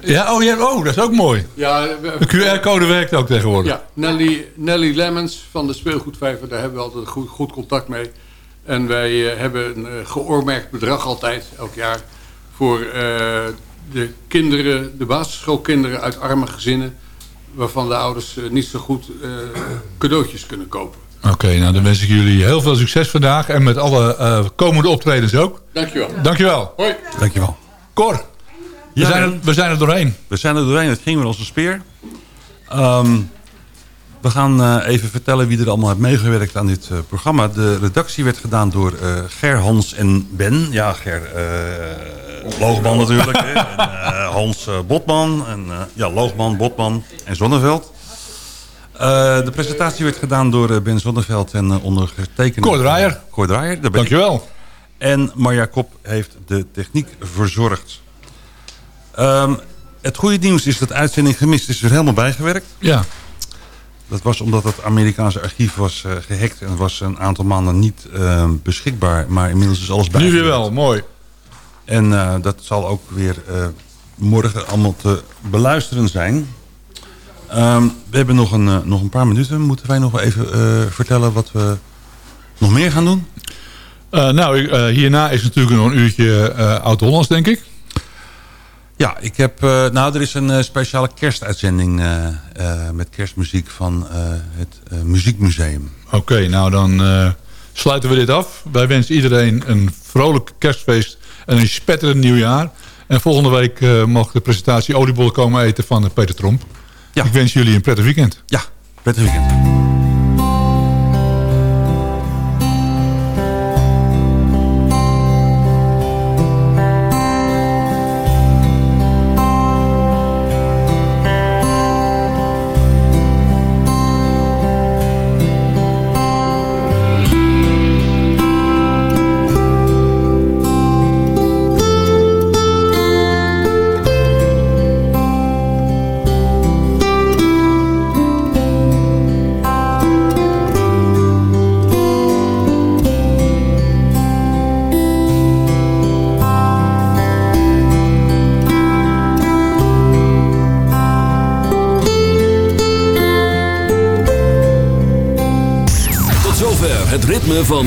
Ja, oh, ja, oh dat is ook mooi. ja, we- De QR-code werkt ook tegenwoordig. Ja, Nelly, Nelly Lemmens van de Speelgoedvijver, daar hebben we altijd goed, goed contact mee. En wij eh, hebben een eh, geoormerkt bedrag altijd, elk jaar, voor eh, de kinderen, de basisschoolkinderen uit arme gezinnen, waarvan de ouders niet zo goed eh, (clears throat) cadeautjes kunnen kopen. Oké, nou dan wens ik jullie heel veel succes vandaag. En met alle eh, komende optredens ook. Dankjewel. Dankjewel. Hoi. Dankjewel. Cor, we, zijn er, we zijn er doorheen. We zijn er doorheen. Het ging weer als een speer. Ehm, we gaan eh, even vertellen wie er allemaal heeft meegewerkt aan dit eh, programma. De redactie werd gedaan door eh, Ger, Hans en Ben. Ja, Ger Loogman natuurlijk. hè. En, Hans Botman. En, ja, Loogman, Botman en Zonneveld. De presentatie werd gedaan door Ben Zonneveld en ondergetekende... Cor Draaier. Cor Draaier, daar ben ik. Dankjewel. En Marja Kop heeft de techniek verzorgd. Ehm, het goede nieuws is dat de uitzending gemist is er helemaal bijgewerkt. Ja. Dat was omdat het Amerikaanse archief was eh, gehackt en was een aantal maanden niet eh, beschikbaar. Maar inmiddels is alles Nu bijgewerkt. weer wel, mooi. En eh, dat zal ook weer morgen allemaal te beluisteren zijn. Ehm, we hebben nog een, nog een paar minuten. Moeten wij nog wel even vertellen wat we nog meer gaan doen? Nou, ik- hierna is natuurlijk nog een uurtje Oud-Hollands, denk ik. Ja, ik heb, eh, nou, er is een eh, speciale kerstuitzending eh, met kerstmuziek van het Muziekmuseum. Oké, nou dan sluiten we dit af. Wij wensen iedereen een vrolijk kerstfeest en een spetterend nieuwjaar. En volgende week mag de presentatie oliebollen komen eten van Peter Tromp. Ja. Ik wens jullie een prettig weekend. Ja, prettig weekend.